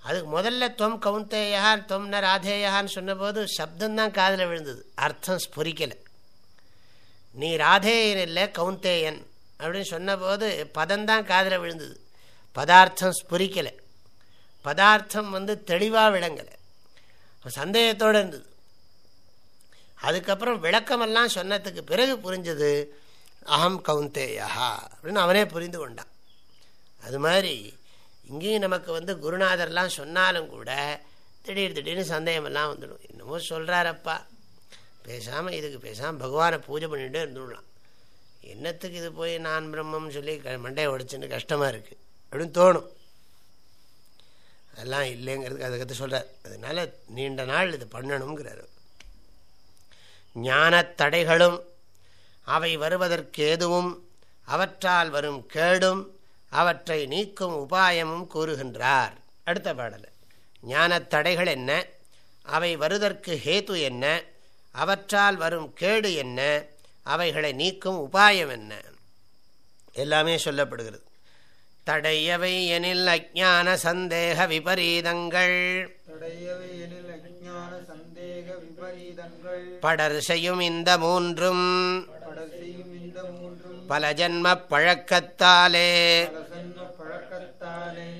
அதுக்கு முதல்ல தொம் கவுந்தேயா தொம்ன ராதேயான்னு சொன்னபோது சப்தம்தான் காதில் விழுந்தது. அர்த்தம் பொறிக்கலை நீ ராதேயன் இல்லை கவுந்தேயன் அப்படின்னு சொன்னபோது பதம்தான் காதில் விழுந்தது. பதார்த்தம் ஸ்புரிக்கலை. பதார்த்தம் வந்து தெளிவாக விளங்கலை. சந்தேகத்தோடு இருந்தது. அதுக்கப்புறம் விளக்கமெல்லாம் சொன்னதுக்கு பிறகு புரிஞ்சது அகம் கவுந்தேயா அப்படின்னு அவனே புரிந்து கொண்டான். அது மாதிரி இங்கேயும் நமக்கு வந்து குருநாதர்லாம் சொன்னாலும் கூட திடீர் திடீர்னு சந்தேகமெல்லாம் வந்துடும். என்னமோ சொல்கிறாரப்பா பேசாமல் இதுக்கு பேசாமல் பகவானை பூஜை பண்ணிகிட்டே இருந்துடலாம். என்னத்துக்கு இது போய் நான் பிரம்மம்னு சொல்லி மண்டையை உடச்சுன்னு கஷ்டமாக இருக்குது அப்படின்னு தோணும். அதெல்லாம் இல்லைங்கிறதுக்கு அதை கற்று சொல்கிறார் அதனால் நீண்ட நாள் இது பண்ணணுங்கிறார். ஞானத்தடைகளும் அவை வருவதற்கு எதுவும் அவற்றால் வரும் கேடும் அவற்றை நீக்கும் உபாயமும் கூறுகின்றார். அடுத்த பாடல். ஞானத்தடைகள் என்ன? அவை வருதற்கு ஹேத்து என்ன? அவற்றால் வரும் கேடு என்ன? அவைகளை நீக்கும் உபாயம் என்ன? எல்லாமே சொல்லப்படுகிறது. தடையவை எனில் அஜான சந்தேக விபரீதங்கள். படர் செய்யும் இந்த மூன்றும். பல ஜன்ம பழக்கத்தாலே.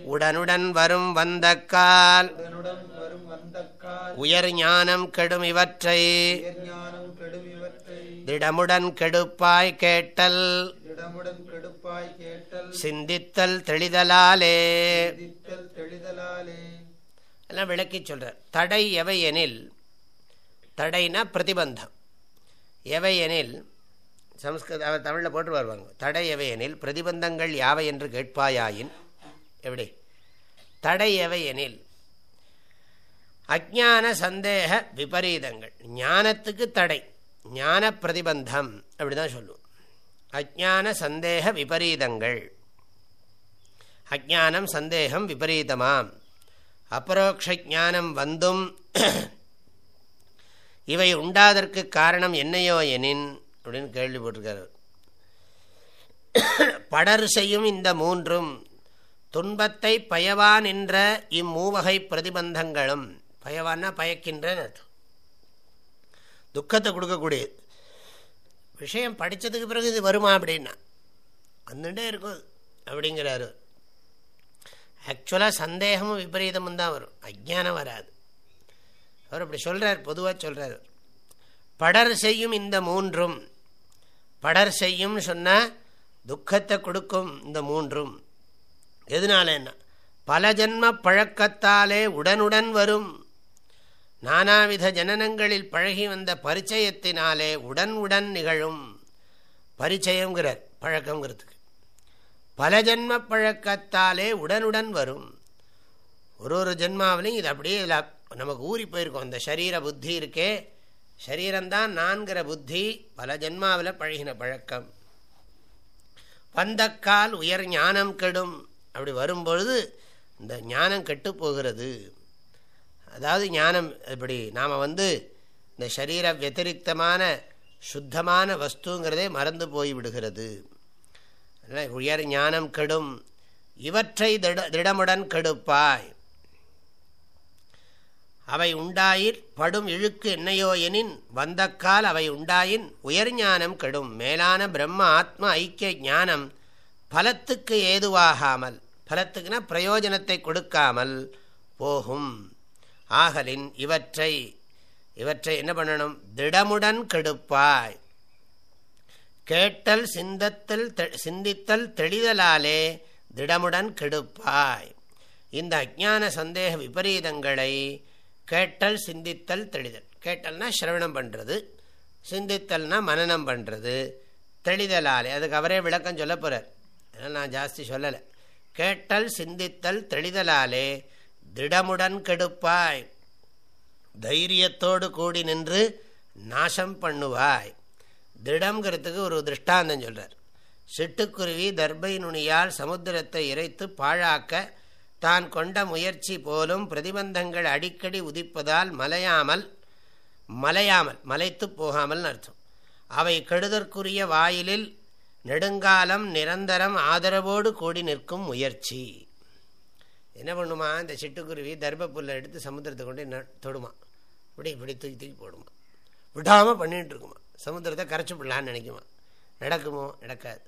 உடனுடன் வரும் வந்த கால். உயர் ஞானம் கெடும் இவற்றை. திடமுடன் கெடுப்பாய் கேட்டல். சிந்தித்தல் தெளிதலாலே. எல்லாம் விளக்கி சொல்ற தடை எவை எனில் தடைனா பிரதிபந்தம். எவை எனில் சம்ஸ்கிருத தமிழில் போட்டு வருவாங்க தடை எவை எனில் பிரதிபந்தங்கள் யாவை என்று கேட்பாயாயின் எப்படி? தடை எவை எனில் அஜான சந்தேக விபரீதங்கள். ஞானத்துக்கு தடை. ஞான பிரதிபந்தம் அப்படிதான் சொல்லுவோம். அஜான சந்தேக விபரீதங்கள். அஜானம் சந்தேகம் விபரீதமாம். அபரோக்ஷானம் வந்தும் இவை உண்டாதற்கு காரணம் என்னையோ எனின் அப்படின்னு கேள்வி போட்டிருக்காரு படர் செய்யும் இந்த மூன்றும் துன்பத்தை பயவான் என்ற இம்மூவகை பிரதிபந்தங்களும். பயவான்னா பயக்கின்ற அர்த்தம் துக்கத்தை கொடுக்கக்கூடியது. விஷயம் படித்ததுக்கு பிறகு இது வருமா அப்படின்னா? வந்துட்டே இருக்கும் அப்படிங்கிறாரு. ஆக்சுவலாக சந்தேகமும் விபரீதமும் தான் வரும். அஜானம் வராது. அவர் அப்படி சொல்கிறார் பொதுவாக சொல்கிறார் படர் செய்யும் இந்த மூன்றும் படர் செய்யும்னு சொன்னால் துக்கத்தை கொடுக்கும் இந்த மூன்றும். எதனால என்ன பல ஜன்ம பழக்கத்தாலே உடனுடன் வரும். நானாவித ஜனனங்களில் பழகி வந்த பரிச்சயத்தினாலே உடன் உடன் நிகழும் பரிச்சயங்கிறார் பழக்கங்கிறதுக்கு பல ஜென்ம பழக்கத்தாலே உடனுடன் வரும். ஒரு ஒரு ஜென்மாவிலையும் இது அப்படியே இதில் நமக்கு ஊறி போயிருக்கோம். அந்த சரீர புத்தி இருக்கே சரீரம்தான் நான்கிற புத்தி பல ஜென்மாவில் பழகின பழக்கம். பந்தக்கால் உயர் ஞானம் கெடும். அப்படி வரும்பொழுது இந்த ஞானம் கெட்டு போகிறது. அதாவது ஞானம் இப்படி நாம் வந்து இந்த சரீர வத்திரிகமான சுத்தமான வஸ்துங்கிறதே மறந்து போய் விடுகிறது. உயர் ஞானம் கெடும். இவற்றை திட திடமுடன் கெடுப்பாய். அவை உண்டாயிற் படும் இழுக்கு என்னையோ எனின் வந்தக்கால் அவை உண்டாயின் உயர் ஞானம் கெடும். மேலான பிரம்ம ஆத்ம ஐக்கிய ஞானம் பலத்துக்கு ஏதுவாகாமல் பலத்துக்குனா பிரயோஜனத்தை கொடுக்காமல் போகும். ஆகலின் இவற்றை இவற்றை என்ன பண்ணணும்? திடமுடன் கெடுப்பாய். கேட்டல் சிந்தத்தல் சிந்தித்தல் தெளிதலாலே திடமுடன் கெடுப்பாய். இந்த அஜான சந்தேக விபரீதங்களை கேட்டல் சிந்தித்தல் தெளிதல். கேட்டல்னா சிரவணம் பண்ணுறது சிந்தித்தல்னா மனநம் பண்ணுறது தெளிதலாலே. அதுக்கு அவரே விளக்கம் சொல்ல போகிறார் அதனால் நான் ஜாஸ்தி சொல்லலை. கேட்டல் சிந்தித்தல் தெளிதலாலே திடமுடன் கெடுப்பாய். தைரியத்தோடு கூடி நின்று நாசம் பண்ணுவாய். திடம்ங்கிறதுக்கு ஒரு திருஷ்டாந்தம் சொல்கிறார் சிட்டுக்குருவி தர்பை நுனியால் சமுத்திரத்தை இறைத்து பாழாக்க தான் கொண்ட முயற்சி போலும் பிரதிபந்தங்கள் அடிக்கடி உதிப்பதால் மலையாமல் மலையாமல் மலைத்து போகாமல் அர்த்தம். அவை கெடுதற்குரிய வாயிலில் நெடுங்காலம் நிரந்தரம் ஆதரவோடு கூடி நிற்கும் முயற்சி. என்ன பண்ணுமா? இந்த சிட்டுக்குருவி தர்ப எடுத்து சமுத்திரத்தை கொண்டு தொடுமா. இப்படி இப்படி தூக்கி தூக்கி போடுமா. விடாமல் பண்ணிகிட்டு இருக்குமா. சமுத்திரத்தை கரைச்சி விடலான்னு நினைக்குமா. நடக்குமோ? நடக்காது.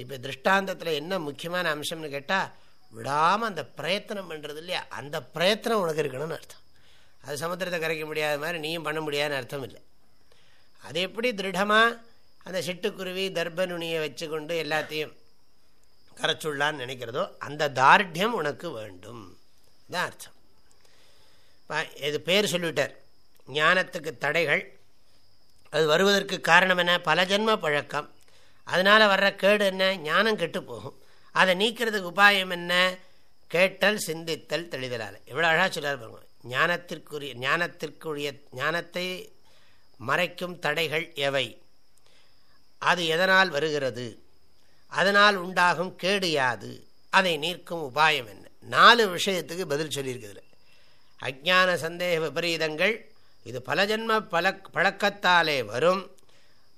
இப்போ திருஷ்டாந்தத்தில் என்ன முக்கியமான அம்சம்னு கேட்டால் விடாமல் அந்த பிரயத்தனம் பண்ணுறது இல்லையா? அந்த பிரயத்தனம் உனக்கு இருக்கணும்னு அர்த்தம். அது சமுத்திரத்தை கரைக்க முடியாத மாதிரி நீயும் பண்ண முடியாதுன்னு அர்த்தம் இல்லை. அது எப்படி திருடமாக அந்த சிட்டுக்குருவி தர்பநுனியை வச்சுக்கொண்டு எல்லாத்தையும் கரைச்சுள்ளான்னு நினைக்கிறதோ அந்த தார்டியம் உனக்கு வேண்டும். தான் அர்த்தம். இது பேர் சொல்லிவிட்டார். ஞானத்துக்கு தடைகள். அது வருவதற்கு காரணம் என்ன? பல ஜென்ம பழக்கம். அதனால் வர்ற கேடு என்ன? ஞானம் கெட்டு போகும். அதை நீக்கிறதுக்கு உபாயம் என்ன? கேட்டல் சிந்தித்தல் தெளிதலால். எவ்வளோ அழகாக சொல்லார் பாருங்க. ஞானத்திற்குரிய ஞானத்திற்குரிய ஞானத்தை மறைக்கும் தடைகள் எவை? அது எதனால் வருகிறது? அதனால் உண்டாகும் கேடு யாது? அதை நீர்க்கும் உபாயம் என்ன? நாலு விஷயத்துக்கு பதில் சொல்லியிருக்குதுல. அஜான சந்தேக விபரீதங்கள் இது பல ஜென்ம பல பழக்கத்தாலே வரும்.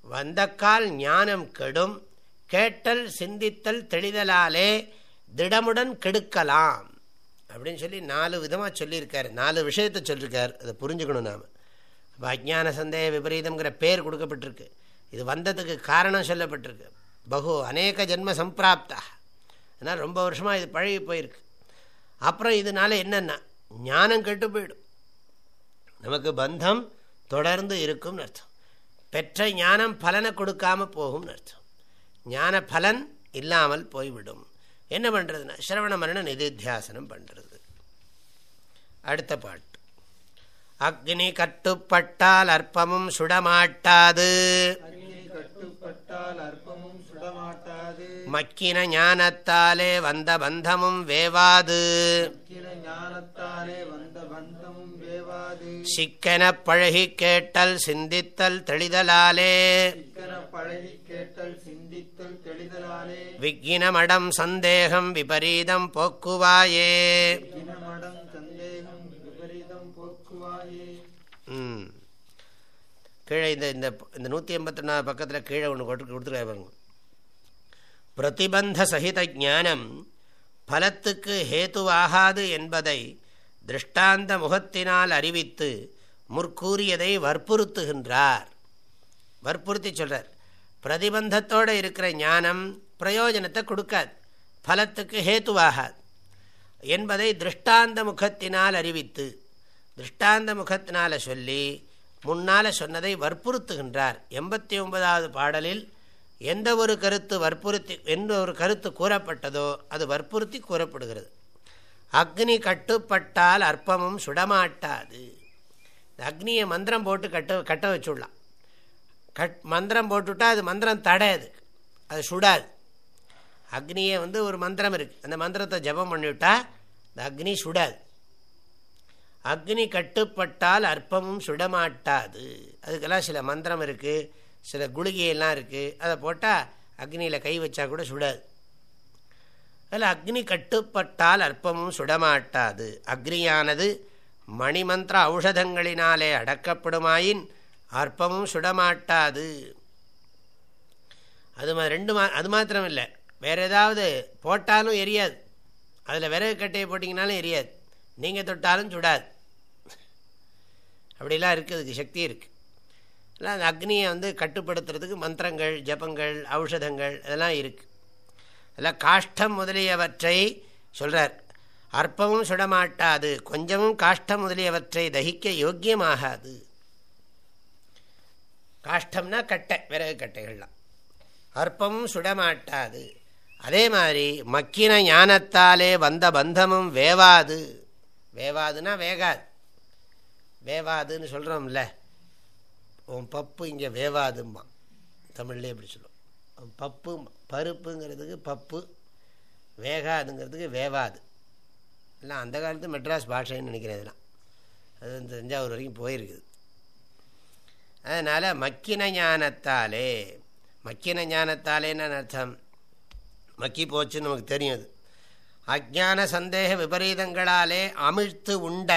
வந்தக்கால் ஞானம் கெடும் கேட்டல் சிந்தித்தல் தெளிதலாலே திடமுடன் கெடுக்கலாம். அப்படின்னு சொல்லி நாலு விதமாக சொல்லியிருக்கார். நாலு விஷயத்தை சொல்லியிருக்கார். அதை புரிஞ்சுக்கணும் நாம். அப்போ அஜான சந்தேக விபரீதங்கிற பேர் கொடுக்கப்பட்டிருக்கு. இது வந்ததுக்கு காரணம் சொல்லப்பட்டிருக்கு. பகு அநேக ஜென்ம சம்பிராப்தா. அதனால் ரொம்ப வருஷமாக இது பழகி போயிருக்கு. அப்புறம் இதனால என்னென்னா ஞானம் கெட்டு போயிடும். நமக்கு பந்தம் தொடர்ந்து இருக்கும்னு அர்த்தம். பெற்ற ஞானம் பலனை கொடுக்காம போகும்னு அர்த்தம். ஞான பலன் இல்லாமல் போய்விடும். என்ன பண்ணுறதுன்னா சிரவண மரண நிதித்தியாசனம் பண்ணுறது அடுத்த பாட்டு. அக்னி கட்டுப்பட்டால் அற்பமும் சுடமாட்டாது. மக்கின ஞானத்தாலே வந்த பந்தமும் வேவாது. சிக்கன பழகி கேட்டல் சிந்தித்தல் தெளிதலாலே. விக்கினமடம் சந்தேகம் விபரீதம் போக்குவாயே. கீழே இந்த இந்த நூற்றி எண்பத்தி ஒன்றாவது பக்கத்தில் கீழே ஒன்று கொடுத்து கொடுத்துருக்காரு பாருங்க. பிரதிபந்த சகித ஜானம் பலத்துக்கு ஹேத்துவாகாது என்பதை திருஷ்டாந்த முகத்தினால் அறிவித்து முற்கூறியதை வற்புறுத்துகின்றார். வற்புறுத்தி சொல்கிறார் பிரதிபந்தத்தோடு இருக்கிற ஞானம் பிரயோஜனத்தை கொடுக்காது. பலத்துக்கு ஹேத்துவாகாது என்பதை திருஷ்டாந்த முகத்தினால் அறிவித்து திருஷ்டாந்த முகத்தினால் சொல்லி முன்னால் சொன்னதை வற்புறுத்துகின்றார். எண்பத்தி ஒன்பதாவது பாடலில் எந்த ஒரு கருத்து வற்புறுத்தி எந்த ஒரு கருத்து கூறப்பட்டதோ அது வற்புறுத்தி கூறப்படுகிறது. அக்னி கட்டுப்பட்டால் அற்பமும் சுடமாட்டாது. அக்னியை மந்திரம் போட்டு கட்ட கட்ட வச்சுடலாம். கட் மந்திரம் போட்டுவிட்டா அது மந்திரம் தடையாது. அது சுடாது. அக்னியை வந்து ஒரு மந்திரம் இருக்குது அந்த மந்திரத்தை ஜபம் பண்ணிவிட்டா இந்த அக்னி சுடாது. அக்னி கட்டுப்பட்டால் அற்பமும் சுடமாட்டாது. அதுக்கெல்லாம் சில மந்திரம் இருக்குது சில குளிகையெல்லாம் இருக்குது அதை போட்டால் அக்னியில் கை வச்சா கூட சுடாது. அதில் அக்னி கட்டுப்பட்டால் அற்பமும் சுடமாட்டாது. அக்னியானது மணிமந்திர ஔஷதங்களினாலே அடக்கப்படுமாயின் அற்பமும் சுடமாட்டாது. அது ரெண்டு மா அது மாத்திரம் இல்லை வேறு ஏதாவது போட்டாலும் எரியாது. அதில் விறகு கட்டையை போட்டிங்கனாலும் எரியாது. நீங்கள் தொட்டாலும் சுடாது. அப்படிலாம் இருக்குது சக்தி இருக்குது இல்லை அந்த அக்னியை வந்து கட்டுப்படுத்துறதுக்கு மந்திரங்கள் ஜபங்கள் ஔஷதங்கள் இதெல்லாம் இருக்குது அதெல்லாம் காஷ்டம் முதலியவற்றை சொல்கிறார் அற்பமும் சுடமாட்டாது கொஞ்சமும் காஷ்டம் முதலியவற்றை தகிக்க யோக்கியமாகாது. காஷ்டம்னா கட்டை விறகு கட்டைகள்லாம். அற்பமும் சுடமாட்டாது. அதே மாதிரி மக்கின ஞானத்தாலே வந்த பந்தமும் வேவாது. வேவாதுன்னா வேகாது. வேவாதுன்னு சொல்கிறோம்ல உன் பப்பு இங்கே வேவாதும்மா. தமிழ்லேயே எப்படி சொல்லுவோம் பப்பு பருப்புங்கிறதுக்கு பப்பு வேகாதுங்கிறதுக்கு வேவாது. எல்லாம் அந்த காலத்து மெட்ராஸ் பாஷைன்னு நினைக்கிறேன் இதெல்லாம். அது வந்து தஞ்சாவூர் வரைக்கும் போயிருக்குது அதனால் மக்கின ஞானத்தாலே மக்கின ஞானத்தாலேன்னு அர்த்தம்? மக்கி போச்சுன்னு நமக்கு தெரியும் அது. அஜான சந்தேக விபரீதங்களாலே அமிழ்த்து உண்ட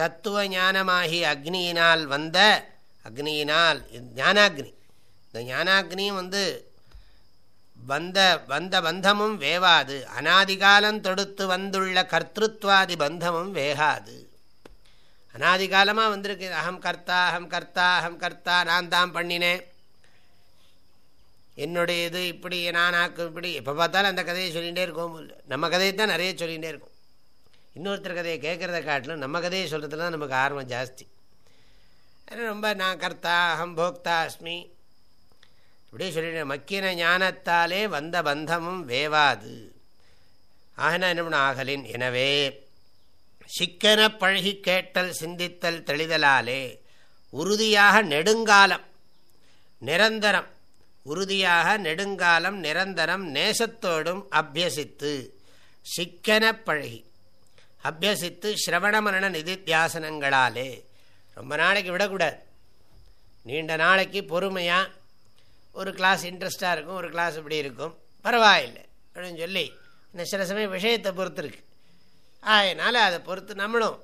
தத்துவ ஞானமாகி அக்னியினால் வந்த அக்னியினால் ஞானாக்னி. இந்த ஞானாக்னியும் வந்து வந்த வந்த பந்தமும் வேவாது. அனாதிகாலம் தொடுத்து வந்துள்ள கர்த்திருவாதி பந்தமும் வேகாது. அனாதிகாலமாக வந்திருக்கு. அகம் கர்த்தா அகம் கர்த்தா அகம் கர்த்தா நான் தான் பண்ணினேன். என்னுடைய இது இப்படி நானாக்கு இப்படி. எப்போ பார்த்தாலும் அந்த கதையை சொல்லிகிட்டே இருக்கோம். நம்ம கதையை தான் நிறைய சொல்லிகிட்டே இருக்கும். இன்னொருத்தர் கதையை கேட்குறத காட்டிலும் நம்ம கதையை சொல்கிறதுல தான் நமக்கு ஆர்வம் ஜாஸ்தி. ரொம்ப நான் கர்த்தா அகம் போக்தா அஸ்மி இப்படியே சொல்லிட்டேன் மக்கின ஞானத்தாலே வந்த பந்தமும் வேவாது. ஆகினா என்ன ஆகலின்? எனவே சிக்கன பழகி கேட்டல் சிந்தித்தல் தெளிதலாலே உறுதியாக நெடுங்காலம் நிரந்தரம் உறுதியாக நெடுங்காலம் நிரந்தரம் நேசத்தோடும் அபியசித்து சிக்கன பழகி அபியசித்து ஸ்ரவண மரண நிதித்தியாசனங்களாலே ரொம்ப நாளைக்கு விடக்கூடாது. நீண்ட நாளைக்கு பொறுமையாக ஒரு கிளாஸ் இன்ட்ரெஸ்டாக இருக்கும் ஒரு கிளாஸ் இப்படி இருக்கும். பரவாயில்லை அப்படின்னு சொல்லி இந்த சில சமயம் விஷயத்தை பொறுத்துருக்கு. அதனால் அதை பொறுத்து நம்மளும்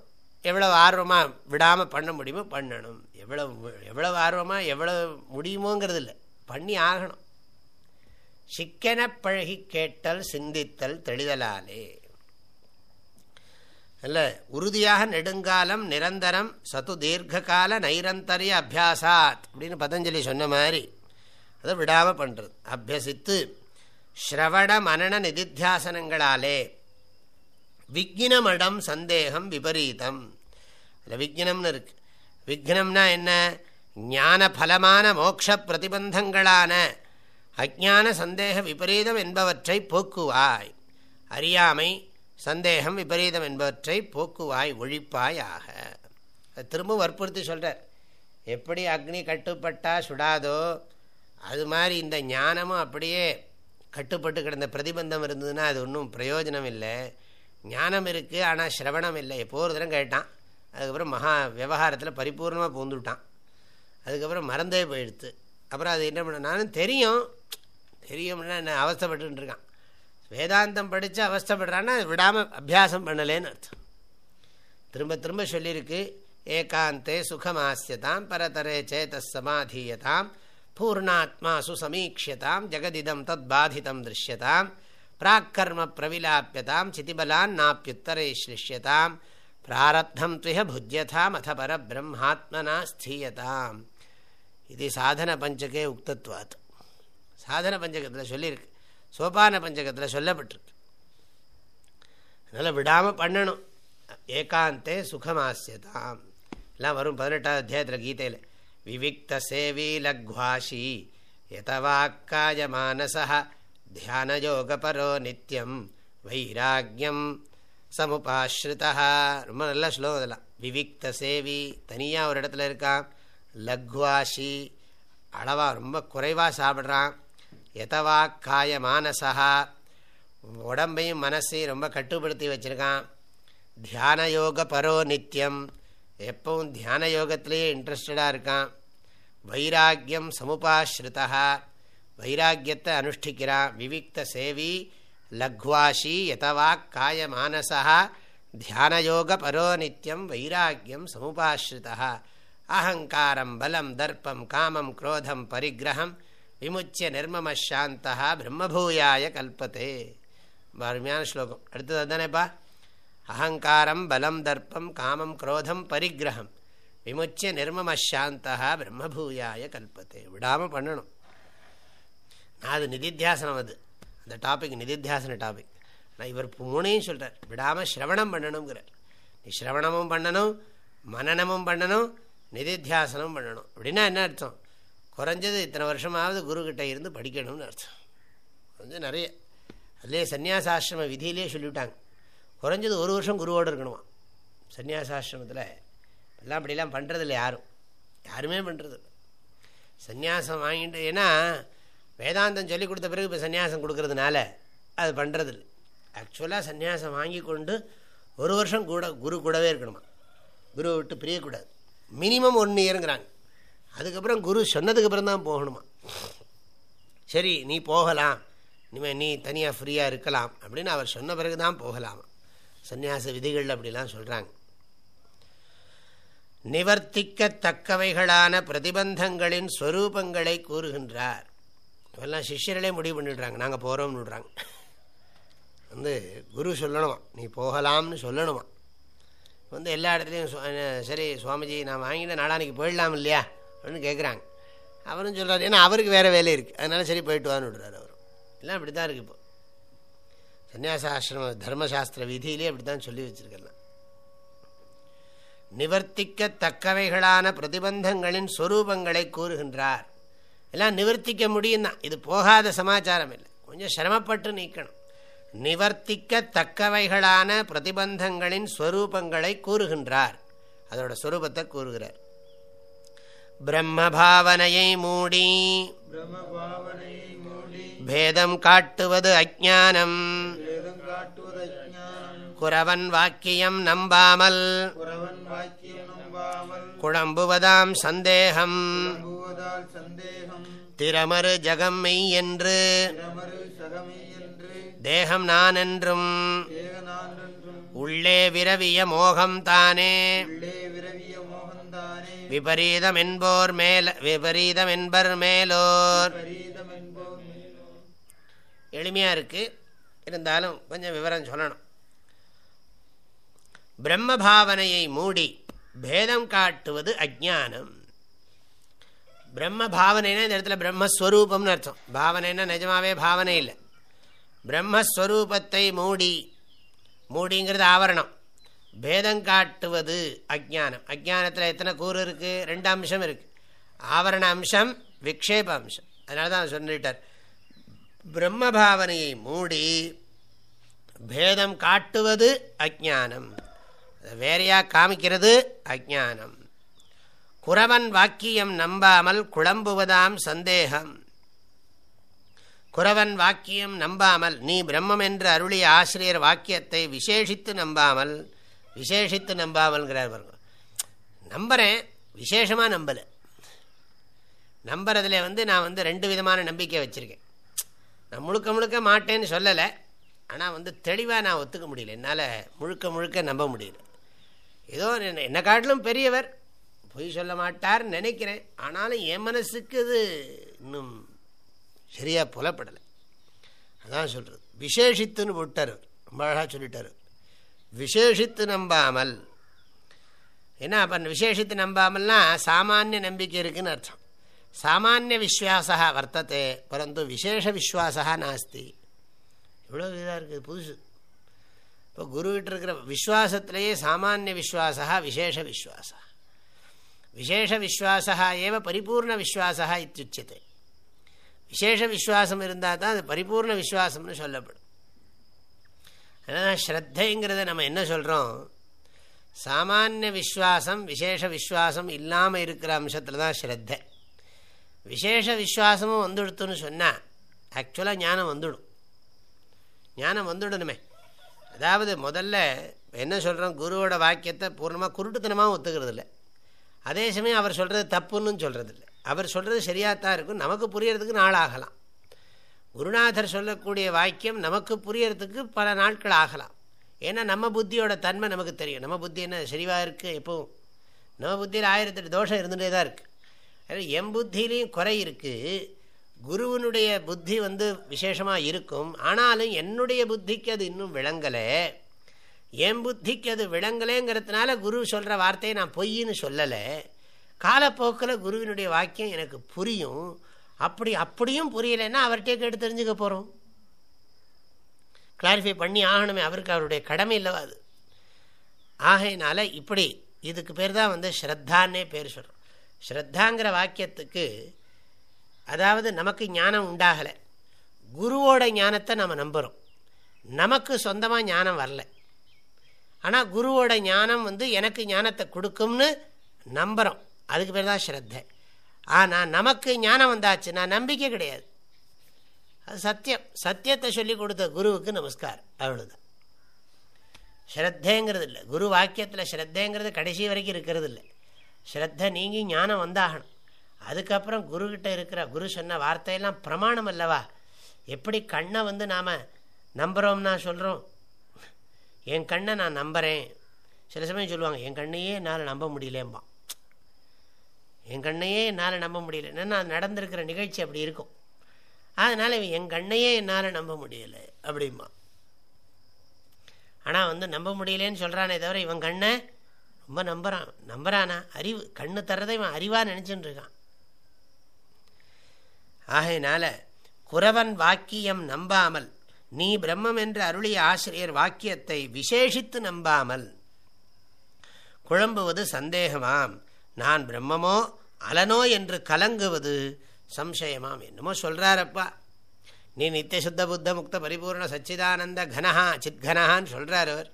எவ்வளோ ஆர்வமாக விடாமல் பண்ண முடியுமோ பண்ணணும். எவ்வளோ எவ்வளோ ஆர்வமாக எவ்வளோ முடியுமோங்கிறது இல்லை பண்ணி ஆகணும். சிக்கன பழகி கேட்டல் சிந்தித்தல் தெளிதலாலே. அல்ல உறுதியாக நெடுங்காலம் நிரந்தரம் சத்து தீர்க்கால நைரந்தரிய அபியாசாத் அப்படின்னு பதஞ்சலி சொன்ன மாதிரி அதை விடாமல் பண்ணுறது அபியசித்து ஸ்ரவண மனன நிதித்தியாசனங்களாலே விக்னமடம் சந்தேகம் விபரீதம். அதில் விக்னம்னு இருக்கு. விக்னம்னா என்ன? ஞான பலமான மோக்ஷ பிரதிபந்தங்களான அஜான சந்தேக விபரீதம் என்பவற்றை போக்குவாய். அறியாமை சந்தேகம் விபரீதம் என்பவற்றை போக்குவாய் ஒழிப்பாயாக. திரும்ப வற்புறுத்தி சொல்கிறார் எப்படி அக்னி கட்டுப்பட்டா சுடாதோ அது மாதிரி இந்த ஞானமும் அப்படியே கட்டுப்பட்டு கிடந்த பிரதிபந்தம் இருந்ததுன்னா அது ஒன்றும் பிரயோஜனம் இல்லை. ஞானம் இருக்குது ஆனால் சிரவணம் இல்லை. எப்போ ஒரு தரம் கேட்டான். அதுக்கப்புறம் மகா விவகாரத்தில் பரிபூர்ணமாக பூந்துவிட்டான் அதுக்கப்புறம் மறந்தே போயிடுத்து. அப்புறம் அது என்ன பண்ண நானும் தெரியும். தெரியும்னா என்ன அவஸ்தப்பட்டுருக்கான் வேதாந்தம் படித்து அவஸ்தப்படுறான்னா விடாமல் அபியாசம் பண்ணலேன்னு அர்த்தம். திரும்ப திரும்ப சொல்லியிருக்கு ஏகாந்தே சுகமாசியதாம் பரதரே சேத சமாதீயதாம் பூர்ணாத்மாசு சுசமீக்ஷதாம் ஜெகதிதம் தத் பாதிதம் திருஷ்யதாம் பிராக்கர்ம பிரவிலாப்பியதாம் சிதிபலான் நாப்பியுத்தரை ஸ்லிஷ்யதாம் பிராரப்தம் துய புஜ்யதாம் அத பரபிரம்மாத்மனா ஸ்தீயதாம். இது சாதன பஞ்சகே உக்தத்வாத். சாதன பஞ்சகத்தில் சொல்லியிருக்கு. சோபான பஞ்சகத்தில் சொல்லப்பட்டிருக்கு. அதனால் விடாமல் பண்ணணும். ஏகாந்தே சுகமாசியதாம் எல்லாம் வரும் பதினெட்டாவது அத்தியாயத்தில் கீதையில். விவிக்த சேவி லக்வாஷி யதவாக்காய மானசா தியானயோகபரோ நித்தியம் வைராக்கியம் சமுபாஸ்ருதா ரொம்ப நல்ல ஸ்லோகம் இதெல்லாம் விவிக்த சேவி தனியாக ஒரு இடத்துல இருக்கான். லக்வாஷி அளவாக ரொம்ப குறைவாக சாப்பிட்றான். எதவாக்காய மானசா உடம்பையும் மனசையும் ரொம்ப கட்டுப்படுத்தி வச்சுருக்கான். தியான யோக பரோ நித்தியம் எப்பவும் தியான யோகத்திலேயே இன்ட்ரெஸ்டடாக இருக்கான். வைராக்கியம் சமுபாஸ்ருதா. வைராக்கியத்தை அனுஷ்டிக்கிறான். விவிக்த சேவி லக்வாஷி யதவாக் காய மானசா தியானயோக பரோ நித்தியம் வைராக்கியம் சமுபாஸ்ருதா. அகங்காரம் பலம் தர்ப்பம் காமம் குரோதம் பரிகிரகம் விமுச்சிய நிர்மமசாந்தா பிரம்மபூயாய கல்பத்தே அருமையான ஸ்லோகம் அடுத்தது தானேப்பா அகங்காரம் பலம் தர்ப்பம் காமம் குரோதம் பரிகிரகம் விமுச்சிய நிர்மமசாந்தா பிரம்மபூயாய கல்பத்தே விடாமல் பண்ணணும் நான் அது நிதித்தியாசனம் அது அந்த டாபிக் நிதித்தியாசன டாபிக் நான் இவர் மூணையும் சொல்கிறார் விடாமல் ஸ்ரவணம் பண்ணணுங்கிறார் நீ ஸ்ரவணமும் பண்ணணும் மனநமும் பண்ணணும் நிதித்தியாசனம் பண்ணணும் அப்படின்னா என்ன அர்த்தம் குறைஞ்சது இத்தனை வருஷமாவது குருக்கிட்ட இருந்து படிக்கணும்னு அர்த்தம். வந்து நிறைய அதுலேயே சன்னியாசாசிரம விதியிலே சொல்லிவிட்டாங்க. குறைஞ்சது ஒரு வருஷம் குருவோடு இருக்கணுமா? சன்னியாசாசிரமத்தில் எல்லாம் அப்படிலாம் பண்ணுறதில்ல யாரும். யாருமே பண்ணுறது சந்நியாசம் வாங்கிட்டு ஏன்னா வேதாந்தம் சொல்லி கொடுத்த பிறகு இப்போ சன்னியாசம் கொடுக்கறதுனால அது பண்ணுறதில்ல ஆக்சுவலாக சன்னியாசம் வாங்கி கொண்டு ஒரு வருஷம் கூட குரு கூடவே இருக்கணுமா? குரு விட்டு பிரியக்கூடாது. மினிமம் ஒன் இயருங்கிறாங்க அதுக்கப்புறம் குரு சொன்னதுக்கப்புறம் தான் போகணுமா? சரி நீ போகலாம். இனிமேல் நீ தனியாக ஃப்ரீயாக இருக்கலாம். அப்படின்னு அவர் சொன்ன பிறகு தான் போகலாம்? சந்நியாச விதிகள் அப்படிலாம் சொல்கிறாங்க நிவர்த்திக்கத்தக்கவைகளான பிரதிபந்தங்களின் ஸ்வரூபங்களை கூறுகின்றார். இதெல்லாம் சிஷ்யர்களே முடிவு பண்ணிடுறாங்க. நாங்கள் போகிறோம்னு விடுறாங்க வந்து குரு சொல்லணுமா? நீ போகலாம்னு சொல்லணுமா? வந்து எல்லா இடத்துலையும் சரி சுவாமிஜி நான் வாங்கிட்டு நாளானிக்கு போயிடலாம் இல்லையா? அப்படின்னு கேட்குறாங்க அவரும் சொல்கிறார் ஏன்னா அவருக்கு வேறு வேலை இருக்குது அதனால சரி போயிட்டு வான்னு விடுறாரு அவரும் எல்லாம் அப்படி தான் இருக்குது இப்போ. சன்னியாசாசிரம தர்மசாஸ்திர விதியிலே அப்படி தான் சொல்லி வச்சுருக்கலாம் நிவர்த்திக்கத்தக்கவைகளான பிரதிபந்தங்களின் ஸ்வரூபங்களை கூறுகின்றார். எல்லாம் நிவர்த்திக்க முடியும் தான் இது போகாத சமாச்சாரம் இல்லை. கொஞ்சம் சிரமப்பட்டு நீக்கணும். நிவர்த்திக்கத்தக்கவைகளான பிரதிபந்தங்களின் ஸ்வரூபங்களை கூறுகின்றார். அதோட ஸ்வரூபத்தை கூறுகிறார். பிரம்மபாவனையை மூடி பேதம் காட்டுவது அஜானம் குறவன் வாக்கியம் நம்பாமல் குழம்புவதாம் சந்தேகம் திறமறு ஜகம் மெய் என்று தேகம் நான் என்றும் உள்ளே விரவிய மோகம்தானே விபரீதமென்போர் விபரீதம் என்போர் மேல விபரீதம் என்பர் மேலோர் எளிமையா இருக்கு இருந்தாலும் கொஞ்சம் விவரம் சொல்லணும். பிரம்ம பாவனையை மூடி பேதம் காட்டுவது அஜானம் பிரம்ம பாவனைனா இந்த இடத்துல பிரம்மஸ்வரூபம்னு அர்த்தம். பாவனைன்னா நிஜமாவே பாவனை இல்லை. பிரம்மஸ்வரூபத்தை மூடி மூடிங்கிறது ஆவரணம். பேதம் காட்டுவது அஜானம் அஜானத்தில் எத்தனை கூறு இருக்குது ரெண்டு அம்சம் இருக்குது ஆவரண அம்சம் விக்ஷேப அம்சம். அதனால தான் சொல்லிட்டார். பிரம்ம பாவனையை மூடி பேதம் காட்டுவது அஜானம் வேறையாக காமிக்கிறது அஜானம் குறவன் வாக்கியம் நம்பாமல் குழம்புவதாம் சந்தேகம். குறவன் வாக்கியம் நம்பாமல் நீ பிரம்மம் என்று அருளிய ஆசிரியர் வாக்கியத்தை விசேஷித்து நம்பாமல் விசேஷித்து நம்பாமல்ங்கிறார் பாருங்க. நம்புகிறேன் விசேஷமாக நம்பலை. நம்புறதுல வந்து நான் வந்து ரெண்டு விதமான நம்பிக்கை வச்சுருக்கேன். நான் முழுக்க முழுக்க மாட்டேன்னு சொல்லலை. ஆனால் வந்து தெளிவாக நான் ஒத்துக்க முடியல. என்னால் முழுக்க முழுக்க நம்ப முடியல. ஏதோ என்னை காட்டிலும் பெரியவர் பொய் சொல்ல மாட்டார்னு நினைக்கிறேன். ஆனாலும் என் மனசுக்கு இது இன்னும் சரியாக புலப்படலை. அதான் சொல்கிறது விசேஷித்துன்னு விட்டார் ரொம்ப அழகாக சொல்லிட்டார். விசேஷித்து நம்பாமல். என்ன அப்போ விசேஷித்து நம்பாமல்னா சாமானிய நம்பிக்கை இருக்குன்னு அர்த்தம். சாமானிய விஸ்வாசா வர்த்தத்தை பரந்து விசேஷ விஸ்வாசா நாஸ்தி. இவ்வளோ இதாக இருக்குது புதுசு. இப்போ குருவிட்டு இருக்கிற விஸ்வாசத்திலேயே சாமானிய விஸ்வாசா விசேஷ விஸ்வாசா விசேஷ விஸ்வாசா ஏவ பரிபூர்ண விஸ்வாசா இத்தியுச்சத்தை விசேஷ விஸ்வாசம் இருந்தால் தான் அது பரிபூர்ண விஸ்வாசம்னு சொல்லப்படும். அதனால் ஸ்ரத்தைங்கிறத நம்ம என்ன சொல்கிறோம் சாமானிய விஸ்வாசம் விசேஷ விஸ்வாசம் இல்லாமல் இருக்கிற அம்சத்தில் தான் ஸ்ரத்தை. விசேஷ விஸ்வாசமும் வந்துடுத்துன்னு சொன்னால் ஆக்சுவலாக ஞானம் வந்துடும். ஞானம் வந்துடணுமே. அதாவது முதல்ல என்ன சொல்கிறோம் குருவோட வாக்கியத்தை பூர்ணமாக குருட்டுத்தனமாக ஒத்துக்கிறது இல்லை அதே சமயம் அவர் சொல்கிறது தப்புன்னு சொல்கிறது இல்லை அவர் சொல்கிறது சரியாக தான் இருக்கும். நமக்கு புரியறதுக்கு நாளாகலாம். குருநாதர் சொல்லக்கூடிய வாக்கியம் நமக்கு புரியறதுக்கு பல நாட்கள் ஆகலாம். ஏன்னா நம்ம புத்தியோட தன்மை நமக்கு தெரியும். நம்ம புத்தி என்ன சரிவாக இருக்குது எப்போவும்? நம்ம புத்தியில் ஆயிரத்தெட்டு தோஷம் இருந்துகிட்டே தான் இருக்குது என் புத்தியிலையும் குறை இருக்குது குருவனுடைய புத்தி வந்து விசேஷமாக இருக்கும். ஆனாலும் என்னுடைய புத்திக்கு அது இன்னும் விளங்கலை. என் புத்திக்கு அது விளங்கலைங்கிறதுனால குரு சொல்கிற வார்த்தையை நான் பொய்ன்னு சொல்லலை. காலப்போக்கில் குருவினுடைய வாக்கியம் எனக்கு புரியும். அப்படி அப்படியும் புரியலைன்னா அவர்கிட்டே கேட்டு தெரிஞ்சுக்க போகிறோம் கிளாரிஃபை பண்ணி ஆகணுமே அவருக்கு அவருடைய கடமை இல்லவா அது? ஆகையினால இப்படி இதுக்கு பேர் தான் வந்து ஸ்ரத்தான்னே பேர் சொல்கிறோம் ஸ்ரத்தாங்கிற வாக்கியத்துக்கு அதாவது நமக்கு ஞானம் உண்டாகலை. குருவோட ஞானத்தை நம்ம நம்புகிறோம் நமக்கு சொந்தமாக ஞானம் வரல. ஆனால் குருவோட ஞானம் வந்து எனக்கு ஞானத்தை கொடுக்கும்னு நம்புகிறோம் அதுக்கு பேர் தான் ஸ்ரத்தை. ஆனால் நமக்கு ஞானம் வந்தாச்சு. நான் நம்பிக்கை கிடையாது. அது சத்தியம். சத்தியத்தை சொல்லி கொடுத்த குருவுக்கு நமஸ்கார் அவ்வளோதான் ஸ்ரத்தேங்கிறது இல்லை. குரு வாக்கியத்தில் ஸ்ரத்தேங்கிறது கடைசி வரைக்கும் இருக்கிறது இல்லை. ஸ்ரத்த நீங்கி ஞானம் வந்தாகணும். அதுக்கப்புறம் குருக்கிட்ட இருக்கிற குரு சொன்ன வார்த்தையெல்லாம் பிரமாணம் அல்லவா? எப்படி கண்ணை வந்து நாம் நம்புகிறோம்னா சொல்கிறோம் என் கண்ணை நான் நம்புகிறேன் சில சமயம் சொல்லுவாங்க என் கண்ணையே என்னால் நம்ப முடியலேம்பான். என் கண்ணையே என்னால் நம்ப முடியல. என்னென்னா நடந்திருக்கிற நிகழ்ச்சி அப்படி இருக்கும். அதனால் என் கண்ணையே என்னால் நம்ப முடியலை. அப்படிமா ஆனால் வந்து நம்ப முடியலேன்னு சொல்கிறானே தவிர இவன் கண்ணை ரொம்ப நம்புகிறான் நம்புறானா? அறிவு கண்ணு தர்றதை இவன் அறிவாக நினச்சின்னு இருக்கான். ஆகையினால குறவன் வாக்கியம் நம்பாமல் நீ பிரம்மம் என்று அருளிய ஆசிரியர் வாக்கியத்தை விசேஷித்து நம்பாமல் குழம்புவது சந்தேகமாம். நான் பிரம்மமோ அலனோ என்று கலங்குவது சம்சயமாம் என்னமோ சொல்கிறாரப்பா நீ நித்திய சுத்த புத்த முக்த பரிபூர்ண சச்சிதானந்த கனஹா சித்கனஹான்னு சொல்கிறார் அவர்.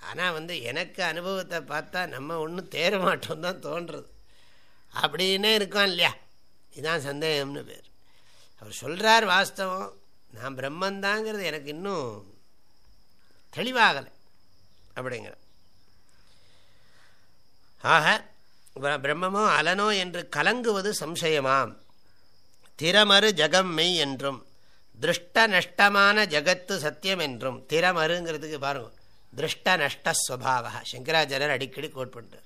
ஆனால் வந்து எனக்கு அனுபவத்தை பார்த்தா நம்ம ஒன்றும் தேர மாட்டோம் தான் தோன்றுறது அப்படின்னே இருக்கான் இல்லையா? இதுதான் சந்தேகம்னு பேர். அவர் சொல்கிறார் வாஸ்தவம் நான் பிரம்மந்தாங்கிறது எனக்கு இன்னும் தெளிவாகலை அப்படிங்கிற ஆக பிரம்மமோ அலனோ என்று கலங்குவது சம்சயமாம். திறமறு ஜகம் மெய் என்றும் திருஷ்ட நஷ்டமான ஜகத்து சத்தியம் என்றும் திறமறுங்கிறதுக்கு பாருங்க திருஷ்ட நஷ்டஸ்வபாவா சங்கராச்சாரியர் அடிக்கடி கோட் பண்ணுறார்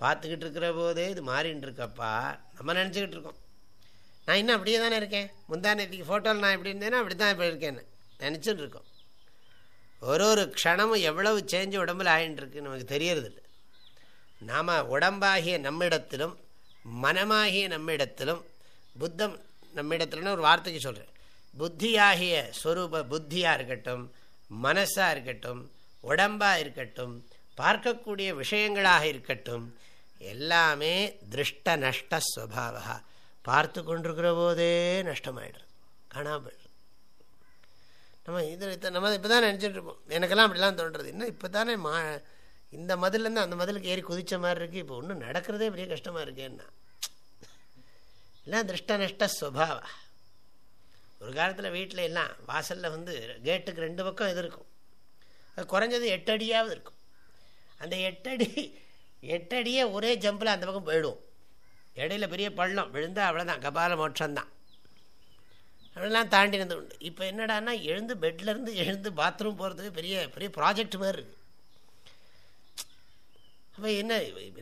பார்த்துக்கிட்டு இருக்கிற போதே இது மாறின்னு இருக்கப்பா நம்ம நினச்சிக்கிட்டு இருக்கோம். நான் இன்னும் அப்படியே தானே இருக்கேன். முந்தா நேற்றுக்கு ஃபோட்டோவில் நான் எப்படி இருந்தேன்னா அப்படி தான் இப்போ இருக்கேன்னு நினச்சிட்டு இருக்கோம். ஒரு ஒரு க்ஷணமும் எவ்வளவு சேஞ்சு உடம்புல ஆகிட்டுருக்கு நமக்கு தெரியறதில்ல. நாம் உடம்பாகிய நம்மிடத்திலும் மனமாகிய நம்மிடத்திலும் புத்தம் நம்மிடத்துலன்னு ஒரு வார்த்தைக்கு சொல்கிறேன் புத்தியாகிய ஸ்வரூப புத்தியாக இருக்கட்டும் மனசாக இருக்கட்டும் உடம்பாக இருக்கட்டும் பார்க்கக்கூடிய விஷயங்களாக இருக்கட்டும் எல்லாமே திருஷ்ட நஷ்ட ஸ்வபாவா பார்த்து கொண்டிருக்கிற போதே நஷ்டமாயிடுது காணாமல். நம்ம இது நம்ம இப்போ தான் நினச்சிட்டு இருப்போம். எனக்கெல்லாம் அப்படிலாம் தோன்றது. இன்னும் இப்போ தானே மா இந்த மதிலேருந்து அந்த மதிலுக்கு ஏறி குதித்த மாதிரி இருக்குது இப்போ ஒன்றும் நடக்கிறதே பெரிய கஷ்டமாக இருக்கேன்னா எல்லாம் திருஷ்ட நஷ்ட ஒரு காலத்தில் வீட்டில் எல்லாம் வாசலில் வந்து கேட்டுக்கு ரெண்டு பக்கம் இது இருக்கும். அது குறைஞ்சது எட்டு அடியாவது இருக்கும். அந்த எட்டடி எட்டடியே ஒரே ஜம்பில் அந்த பக்கம் போயிடுவோம் இடையில பெரிய பள்ளம் விழுந்தால் அவ்வளோதான் கபால மோட்சம்தான். அப்படிலாம் தாண்டினது உண்டு. இப்போ என்னடான்னா எழுந்து பெட்லேருந்து எழுந்து பாத்ரூம் போகிறதுக்கு பெரிய பெரிய ப்ராஜெக்ட் மாதிரி இருக்குது அப்போ என்ன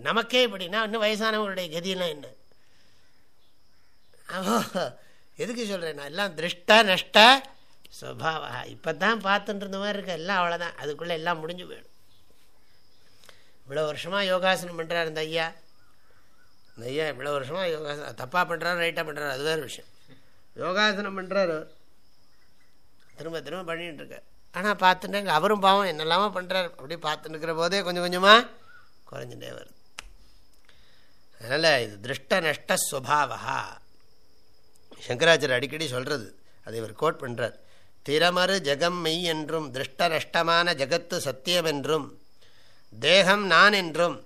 நமக்கே இப்படின்னா இன்னும் வயசானவங்களுடைய கதியெல்லாம் என்ன? அப்போ எதுக்கு சொல்கிறேன் எல்லாம் திருஷ்ட நஷ்ட சுவாவா இப்போ தான் பார்த்துட்டு இருந்த மாதிரி இருக்க. எல்லாம் அவ்வளோதான் அதுக்குள்ளே எல்லாம் முடிஞ்சு போயிடும். இவ்வளோ வருஷமாக யோகாசனம் பண்ணுறாரு இந்த ஐயா. இந்த ஐயா இவ்வளோ வருஷமாக யோகாசனம் தப்பாக பண்ணுறாரு ரைட்டாக பண்ணுறாரு அது வேறு விஷயம். யோகாசனம் பண்ணுறாரு திரும்ப திரும்ப பண்ணிகிட்டு இருக்கார். ஆனால் பார்த்துட்டேங்க. அவரும் பாவம் என்னெல்லாமோ பண்ணுறாரு அப்படி பார்த்துட்டு இருக்கிற போதே கொஞ்சம் கொஞ்சமாக குறைஞ்சுட்டே வருது அதனால் இது திருஷ்ட நஷ்ட சுவாவா சங்கராச்சாரியர் அடிக்கடி சொல்கிறது அதை இவர் கோட் பண்ணுறார் திறமறு ஜெகம் மெய் என்றும் திருஷ்ட நஷ்டமான ஜகத்து சத்தியம் என்றும் தேகம் நான் என்றும்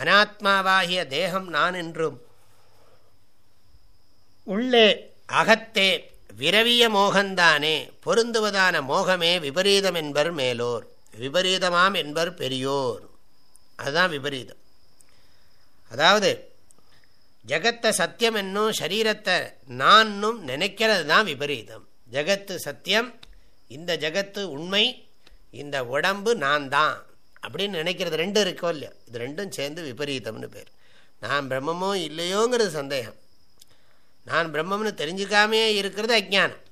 அனாத்மாவாகிய தேகம் நான் என்றும் உள்ளே அகத்தே விரவிய மோகந்தானே பொருந்துவதான மோகமே விபரீதம் என்பர் மேலோர் விபரீதமாம் என்பர் பெரியோர். அதுதான் விபரீதம். அதாவது ஜகத்தை சத்தியம் என்னும் சரீரத்தை நான்னும் நினைக்கிறது தான் விபரீதம். ஜகத்து சத்தியம் இந்த ஜகத்து உண்மை இந்த உடம்பு நான் தான் அப்படின்னு நினைக்கிறது ரெண்டும் இருக்கோ இல்லையோ? இது ரெண்டும் சேர்ந்து விபரீதம்னு பேர். நான் பிரம்மமோ இல்லையோங்கிறது சந்தேகம். நான் பிரம்மம்னு தெரிஞ்சுக்காமே இருக்கிறது அஜானம்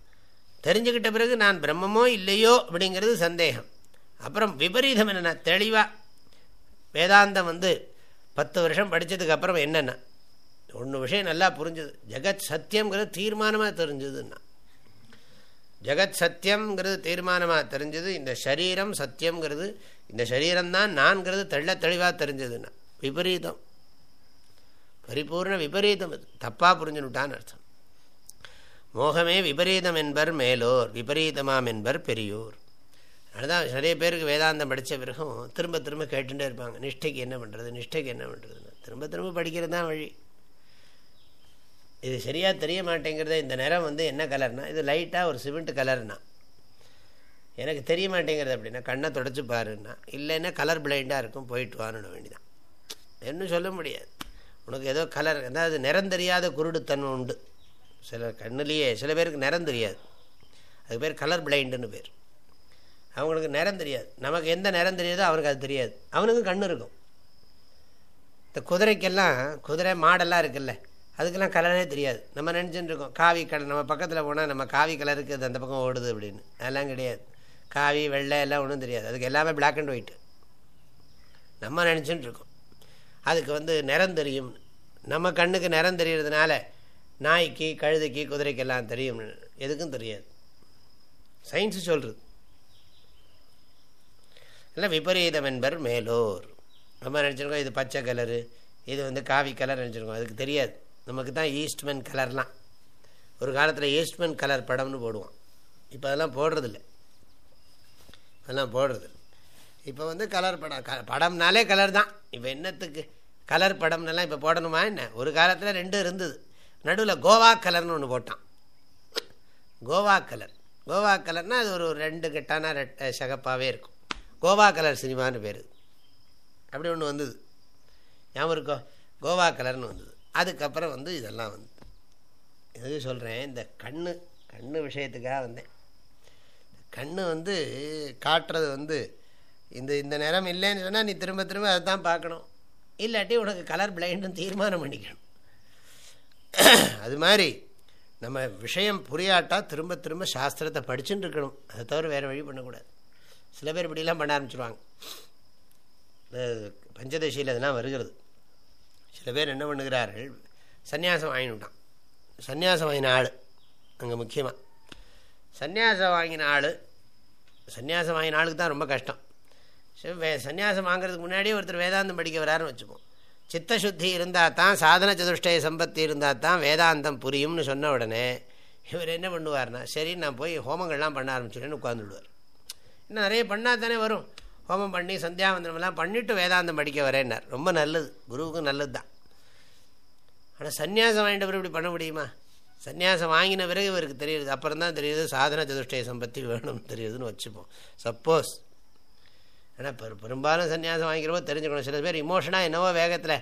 தெரிஞ்சுக்கிட்ட பிறகு நான் பிரம்மமோ இல்லையோ அப்படிங்கிறது சந்தேகம். அப்புறம் விபரீதம் என்னென்ன தெளிவாக வேதாந்தம் வந்து பத்து வருஷம் படித்ததுக்கு அப்புறம் என்னென்ன ஒன்று விஷயம் நல்லா புரிஞ்சுது. ஜெகத் சத்தியங்கிறது தீர்மானமாக தெரிஞ்சதுன்னா. ஜெகத் சத்தியம்ங்கிறது தீர்மானமாக தெரிஞ்சது இந்த சரீரம் சத்தியம்ங்கிறது இந்த சரீரம்தான் நான்கிறது தெள்ள தெளிவாக தெரிஞ்சதுன்னா. விபரீதம். பரிபூர்ண விபரீதம் அது. தப்பாக புரிஞ்சுனுட்டான்னு அர்த்தம். மோகமே விபரீதம் என்பர் மேலோர் விபரீதமாம் என்பர் பெரியோர். அதுதான் நிறைய பேருக்கு வேதாந்தம் படித்த பிறகும் திரும்ப திரும்ப கேட்டுட்டே இருப்பாங்க. நிஷ்டைக்கு என்ன பண்ணுறது நிஷ்டைக்கு என்ன பண்ணுறதுன்னு திரும்ப திரும்ப படிக்கிறது தான் வழி. இது சரியாக தெரிய மாட்டேங்கிறத இந்த நிறம் வந்து என்ன கலர்னா இது லைட்டாக ஒரு சிமெண்ட் கலர்னா. எனக்கு தெரிய மாட்டேங்கிறது அப்படின்னா கண்ணை தொடச்சி பாருன்னா. இல்லைன்னா கலர் பிளைண்டாக இருக்கும் போயிட்டு வான்னு வேண்டிதான். என்ன சொல்ல முடியாது. உனக்கு ஏதோ கலர் அதாவது நிறம் தெரியாத குருடுத்தன்மை உண்டு. சில கண்ணுலேயே சில பேருக்கு நிறம் தெரியாது. அதுக்கு பேர் கலர் பிளைண்டுன்னு பேர். அவங்களுக்கு நிறம் தெரியாது. நமக்கு எந்த நிறம் தெரியாதோ அவனுக்கு அது தெரியாது. அவனுக்கும் கண் இருக்கும். இந்த குதிரைக்கெல்லாம் குதிரை மாடெல்லாம் இருக்குல்ல அதுக்கெல்லாம் கலரே தெரியாது. நம்ம நினச்சிட்டு இருக்கோம் காவி கலர் நம்ம பக்கத்தில் போனால் நம்ம காவி கலருக்கு அது அந்த பக்கம் ஓடுது அப்படின்னு. அதெல்லாம் கிடையாது. காவி வெள்ளை எல்லாம் ஒன்றும் தெரியாது. அதுக்கு எல்லாமே பிளாக் அண்ட் ஒயிட்டு நம்ம நினச்சிட்டு இருக்கோம். அதுக்கு வந்து நிறம் தெரியும். நம்ம கண்ணுக்கு நிறம் தெரியறதுனால நாய்க்கு கழுதைக்கு குதிரைக்கெல்லாம் தெரியும். எதுக்கும் தெரியாது. சயின்ஸு சொல்கிறது இல்லை விபரீதம் என்பர் மேலோர். நம்ம நினச்சிருக்கோம் இது பச்சை கலரு இது வந்து காவி கலர் நினச்சிருக்கோம். அதுக்கு தெரியாது. நமக்கு தான் ஈஸ்ட்மென் கலர்லாம். ஒரு காலத்தில் ஈஸ்ட்மென் கலர் படம்னு போடுவோம். இப்போ அதெல்லாம் போடுறதில்ல. அதெல்லாம் போடுறதில்ல. இப்போ வந்து கலர் படம் க படம்னாலே கலர் தான். இப்போ என்னத்துக்கு கலர் படம்னெல்லாம் இப்போ போடணுமா என்ன? ஒரு காலத்தில் ரெண்டு இருந்தது. நடுவில் கோவா கலர்னு ஒன்று போட்டான். கோவா கலர். கோவா கலர்னால் அது ஒரு ரெண்டு கெட்டான ரெட் சகப்பாகவே இருக்கும். கோவா கலர் சினிமான்னு பேர். அப்படி ஒன்று வந்தது. ஞாபகம் இருக்கோ? கோவா கலர்னு வந்தது. அதுக்கப்புறம் வந்து இதெல்லாம் வந்து எது சொல்கிறேன் இந்த கண்ணு கண்ணு விஷயத்துக்காக வந்தேன். கண்ணு வந்து காட்டுறது வந்து இந்த இந்த நேரம் இல்லைன்னு சொன்னால் நீ திரும்ப திரும்ப அதை தான் பார்க்கணும். இல்லாட்டி உனக்கு கலர் பிளைண்டுன்னு தீர்மானம் பண்ணிக்கணும். அது மாதிரி நம்ம விஷயம் புரியாட்டா திரும்ப திரும்ப சாஸ்திரத்தை படிச்சுட்டு இருக்கணும். அதை தவிர வேறு வழி பண்ணக்கூடாது. சில பேர் இப்படிலாம் பண்ண ஆரம்பிச்சிருவாங்க. பஞ்சதசியில் அதெல்லாம் வருகிறது. சில பேர் என்ன பண்ணுகிறார்கள்? சந்நியாசம் வாங்கிவிட்டான் சந்நியாசம் வாங்கின ஆள் அங்கே முக்கியமாக சந்நியாசம் வாங்கின ஆள் சந்நியாசம் வாங்கின ஆளுக்கு தான் ரொம்ப கஷ்டம். வே சன்னியாசம் வாங்குறதுக்கு முன்னாடியே ஒருத்தர் வேதாந்தம் படிக்க வராருன்னு வச்சுப்போம். சித்தசுத்தி இருந்தால் தான் சாதன சதுஷ்டய சம்பத்தி இருந்தால் தான் வேதாந்தம் புரியும்னு சொன்ன உடனே இவர் என்ன பண்ணுவார்னா சரி நான் போய் ஹோமங்கள்லாம் பண்ண ஆரம்பிச்சிடுன்னு உட்காந்துடுவார் இன்னும் நிறைய பண்ணால் தானே வரும். ஹோமம் பண்ணி சந்தியாவந்தனமெல்லாம் பண்ணிவிட்டு வேதாந்தம் படிக்க வரேன்னார். ரொம்ப நல்லது. குருவுக்கும் நல்லது தான் ஆனால் சன்னியாசம் வாங்கிட்ட பிறகு இப்படி பண்ண முடியுமா? சன்னியாசம் வாங்கின பிறகு இவருக்கு தெரியுது. அப்புறம் தான் தெரியுது சாதன சதுஷ்டய சம்பத்தி வேணும்னு தெரியுதுன்னு வச்சுப்போம். சப்போஸ் ஆனால் பெரு பெரும்பாலும் சன்னியாசம் வாங்கிக்கிறப்போ தெரிஞ்சுக்கணும். சில பேர் இமோஷனாக என்னவோ வேகத்தில்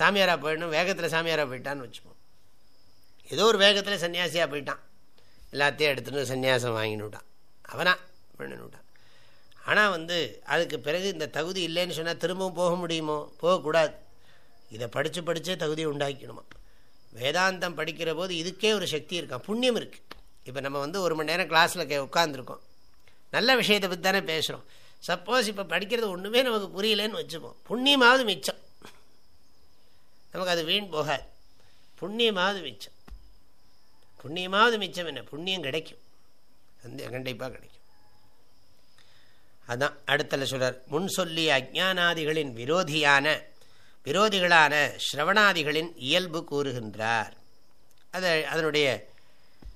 சாமியாராக போயிடணும். வேகத்தில் சாமியாராக போயிட்டான்னு வச்சுப்போம். ஏதோ ஒரு வேகத்தில் சன்னியாசியாக போயிட்டான். எல்லாத்தையும் எடுத்துகிட்டு சன்னியாசம் வாங்கினுட்டான். அவனா பண்ணினுட்டான். ஆனால் வந்து அதுக்கு பிறகு இந்த தகுதி இல்லைன்னு சொன்னால் திரும்பவும் போக முடியுமோ? போகக்கூடாது. இதை படித்து படித்தே தகுதியை உண்டாக்கணுமா வேதாந்தம் படிக்கிற போது இதுக்கே ஒரு சக்தி இருக்கான் புண்ணியம் இருக்குது இப்போ நம்ம வந்து ஒரு மணி நேரம் கிளாஸில் கே உட்காந்துருக்கோம் நல்ல விஷயத்தை பற்றி தானே பேசுகிறோம் சப்போஸ் இப்போ படிக்கிறது ஒன்றுமே நமக்கு புரியலன்னு வச்சுப்போம். புண்ணியமாவது மிச்சம். நமக்கு அது வீண் போகாது. புண்ணியமாவது மிச்சம். புண்ணியமாவது மிச்சம் என்ன? புண்ணியம் கிடைக்கும். அந்த கண்டிப்பாக கிடைக்கும். அதான் அடுத்தல சொல்றார். முன் சொல்லிய அஜானாதிகளின் விரோதியான விரோதிகளான ஸ்ரவணாதிகளின் இயல்பு கூறுகின்றார். அது அதனுடைய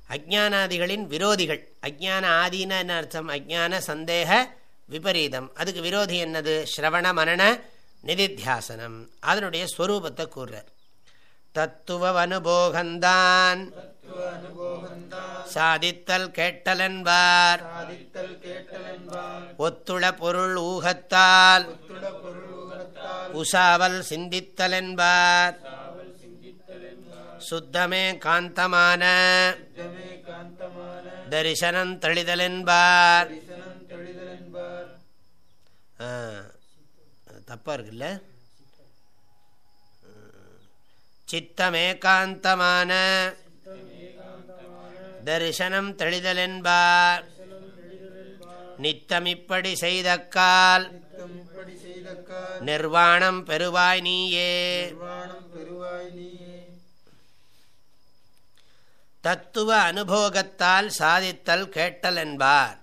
அஜானாதிகளின் விரோதிகள் அஜான ஆதீன என்ன அர்த்தம்? அஜான சந்தேக விபரீதம். அதுக்கு விரோதி என்னது? ஸ்ரவண மரண நிதித்தியாசனம். அதனுடைய ஸ்வரூபத்தை கூறுறார். தத்துவ அனுபோகந்தான் சாதித்தல் கேட்டலென்பார். ஒத்துள பொருள் ஊகத்தால். உசாவல் சிந்தித்தலென்பார். சுத்தமே காந்தமான. தரிசனம் தெளிதலென்பார். தப்பா இருக்குல்ல? சித்தமேகாந்தமான தரிசனம் தெளிதலென்பார். நித்தமிப்படி செய்தக்கால் நிர்வாணம் பெறுவாய் நீயே. தத்துவ அனுபோகத்தால் சாதித்தல் கேட்டல் என்பார்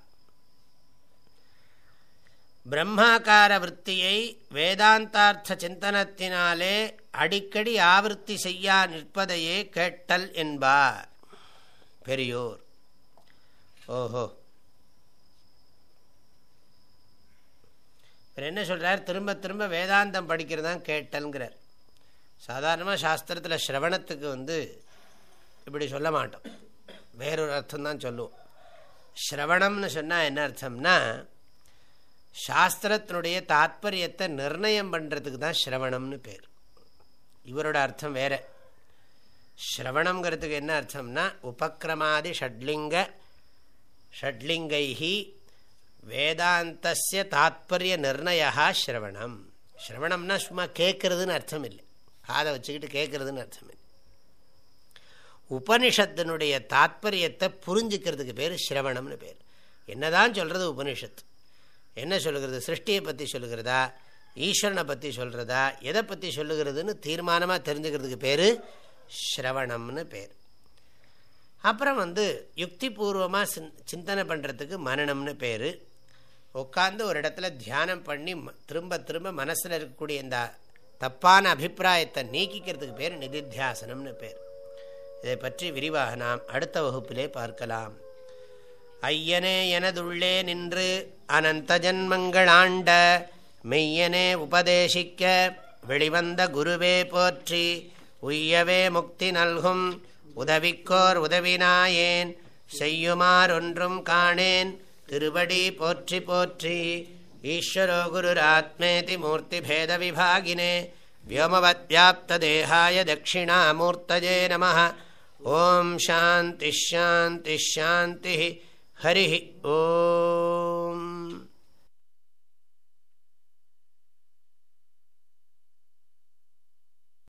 பிரம்மாக்கார விற்த்தியை வேதாந்தார்த்த சிந்தனத்தினாலே அடிக்கடி ஆவர்த்தி செய்யா நிற்பதையே கேட்டல் என்பார். பெரியோர். ஓஹோ. என்ன சொல்கிறார் திரும்ப திரும்ப வேதாந்தம் படிக்கிறது தான் கேட்டல்ங்கிறார். சாதாரணமாக சாஸ்திரத்தில் ஸ்ரவணத்துக்கு வந்து இப்படி சொல்ல மாட்டோம். வேறொரு அர்த்தம் தான் சொல்லுவோம். ஸ்ரவணம்னு சொன்னால் என்ன அர்த்தம்னா சாஸ்திரத்தினுடைய தாத்பரியத்தை நிர்ணயம் பண்ணுறதுக்கு தான் ஸ்ரவணம்னு பேர். இவரோட அர்த்தம் வேறு. ஸ்ரவணங்கிறதுக்கு என்ன அர்த்தம்னா உபக்கிரமாதி ஷட்லிங்க ஷட்லிங்கைஹி வேதாந்தசிய தாத்பரிய நிர்ணயா ஸ்ரவணம். ஸ்ரவணம்னா சும்மா கேட்கறதுன்னு அர்த்தம் இல்லை காதை வச்சுக்கிட்டு கேட்கறதுன்னு அர்த்தம் இல்லை உபனிஷத்தினுடைய தாத்பரியத்தை புரிஞ்சுக்கிறதுக்கு பேர் ஸ்ரவணம்னு பேர். என்னதான் சொல்கிறது உபனிஷத்து? என்ன சொல்லுகிறது? சிருஷ்டியை பற்றி சொல்லுகிறதா? ஈஸ்வரனை பற்றி சொல்கிறதா எதை பற்றி சொல்லுகிறதுன்னு தீர்மானமாக தெரிஞ்சுக்கிறதுக்கு பேர் ஸ்ரவணம்னு பேர். அப்புறம் வந்து யுக்தி பூர்வமாக சிந்தனை பண்ணுறதுக்கு மனநம்னு பேர். உட்காந்து ஒரு இடத்துல தியானம் பண்ணி திரும்ப திரும்ப மனசில் இருக்கக்கூடிய இந்த தப்பான அபிப்பிராயத்தை நீக்கிக்கிறதுக்கு பேர் நிதித்தியாசனம்னு பேர். இதை பற்றி விரிவாக நாம் அடுத்த வகுப்பிலே பார்க்கலாம். ஐயனே எனதுள்ளே நின்று அனந்த ஜன்மங்கள் ஆண்ட மெய்யனே உபதேசிக்க வெளிவந்த குருவே போற்றி உய்யவே முக்தி நல்கும். உதவிக்கோர் உதவினாயேன். செய்யுமாறொன்றும் காணேன். திருவடி போற்றி போற்றி. ஈஸ்வரோ குருராத்மேதி மூர்த்தி பேத விபாகினே. வியோமவத் வியாப்த தேகாய தட்சிணாமூர்த்தஜே நம ஓம் சாந்தி ஷாந்தி ஷாந்தி. ஹரி ஓம்.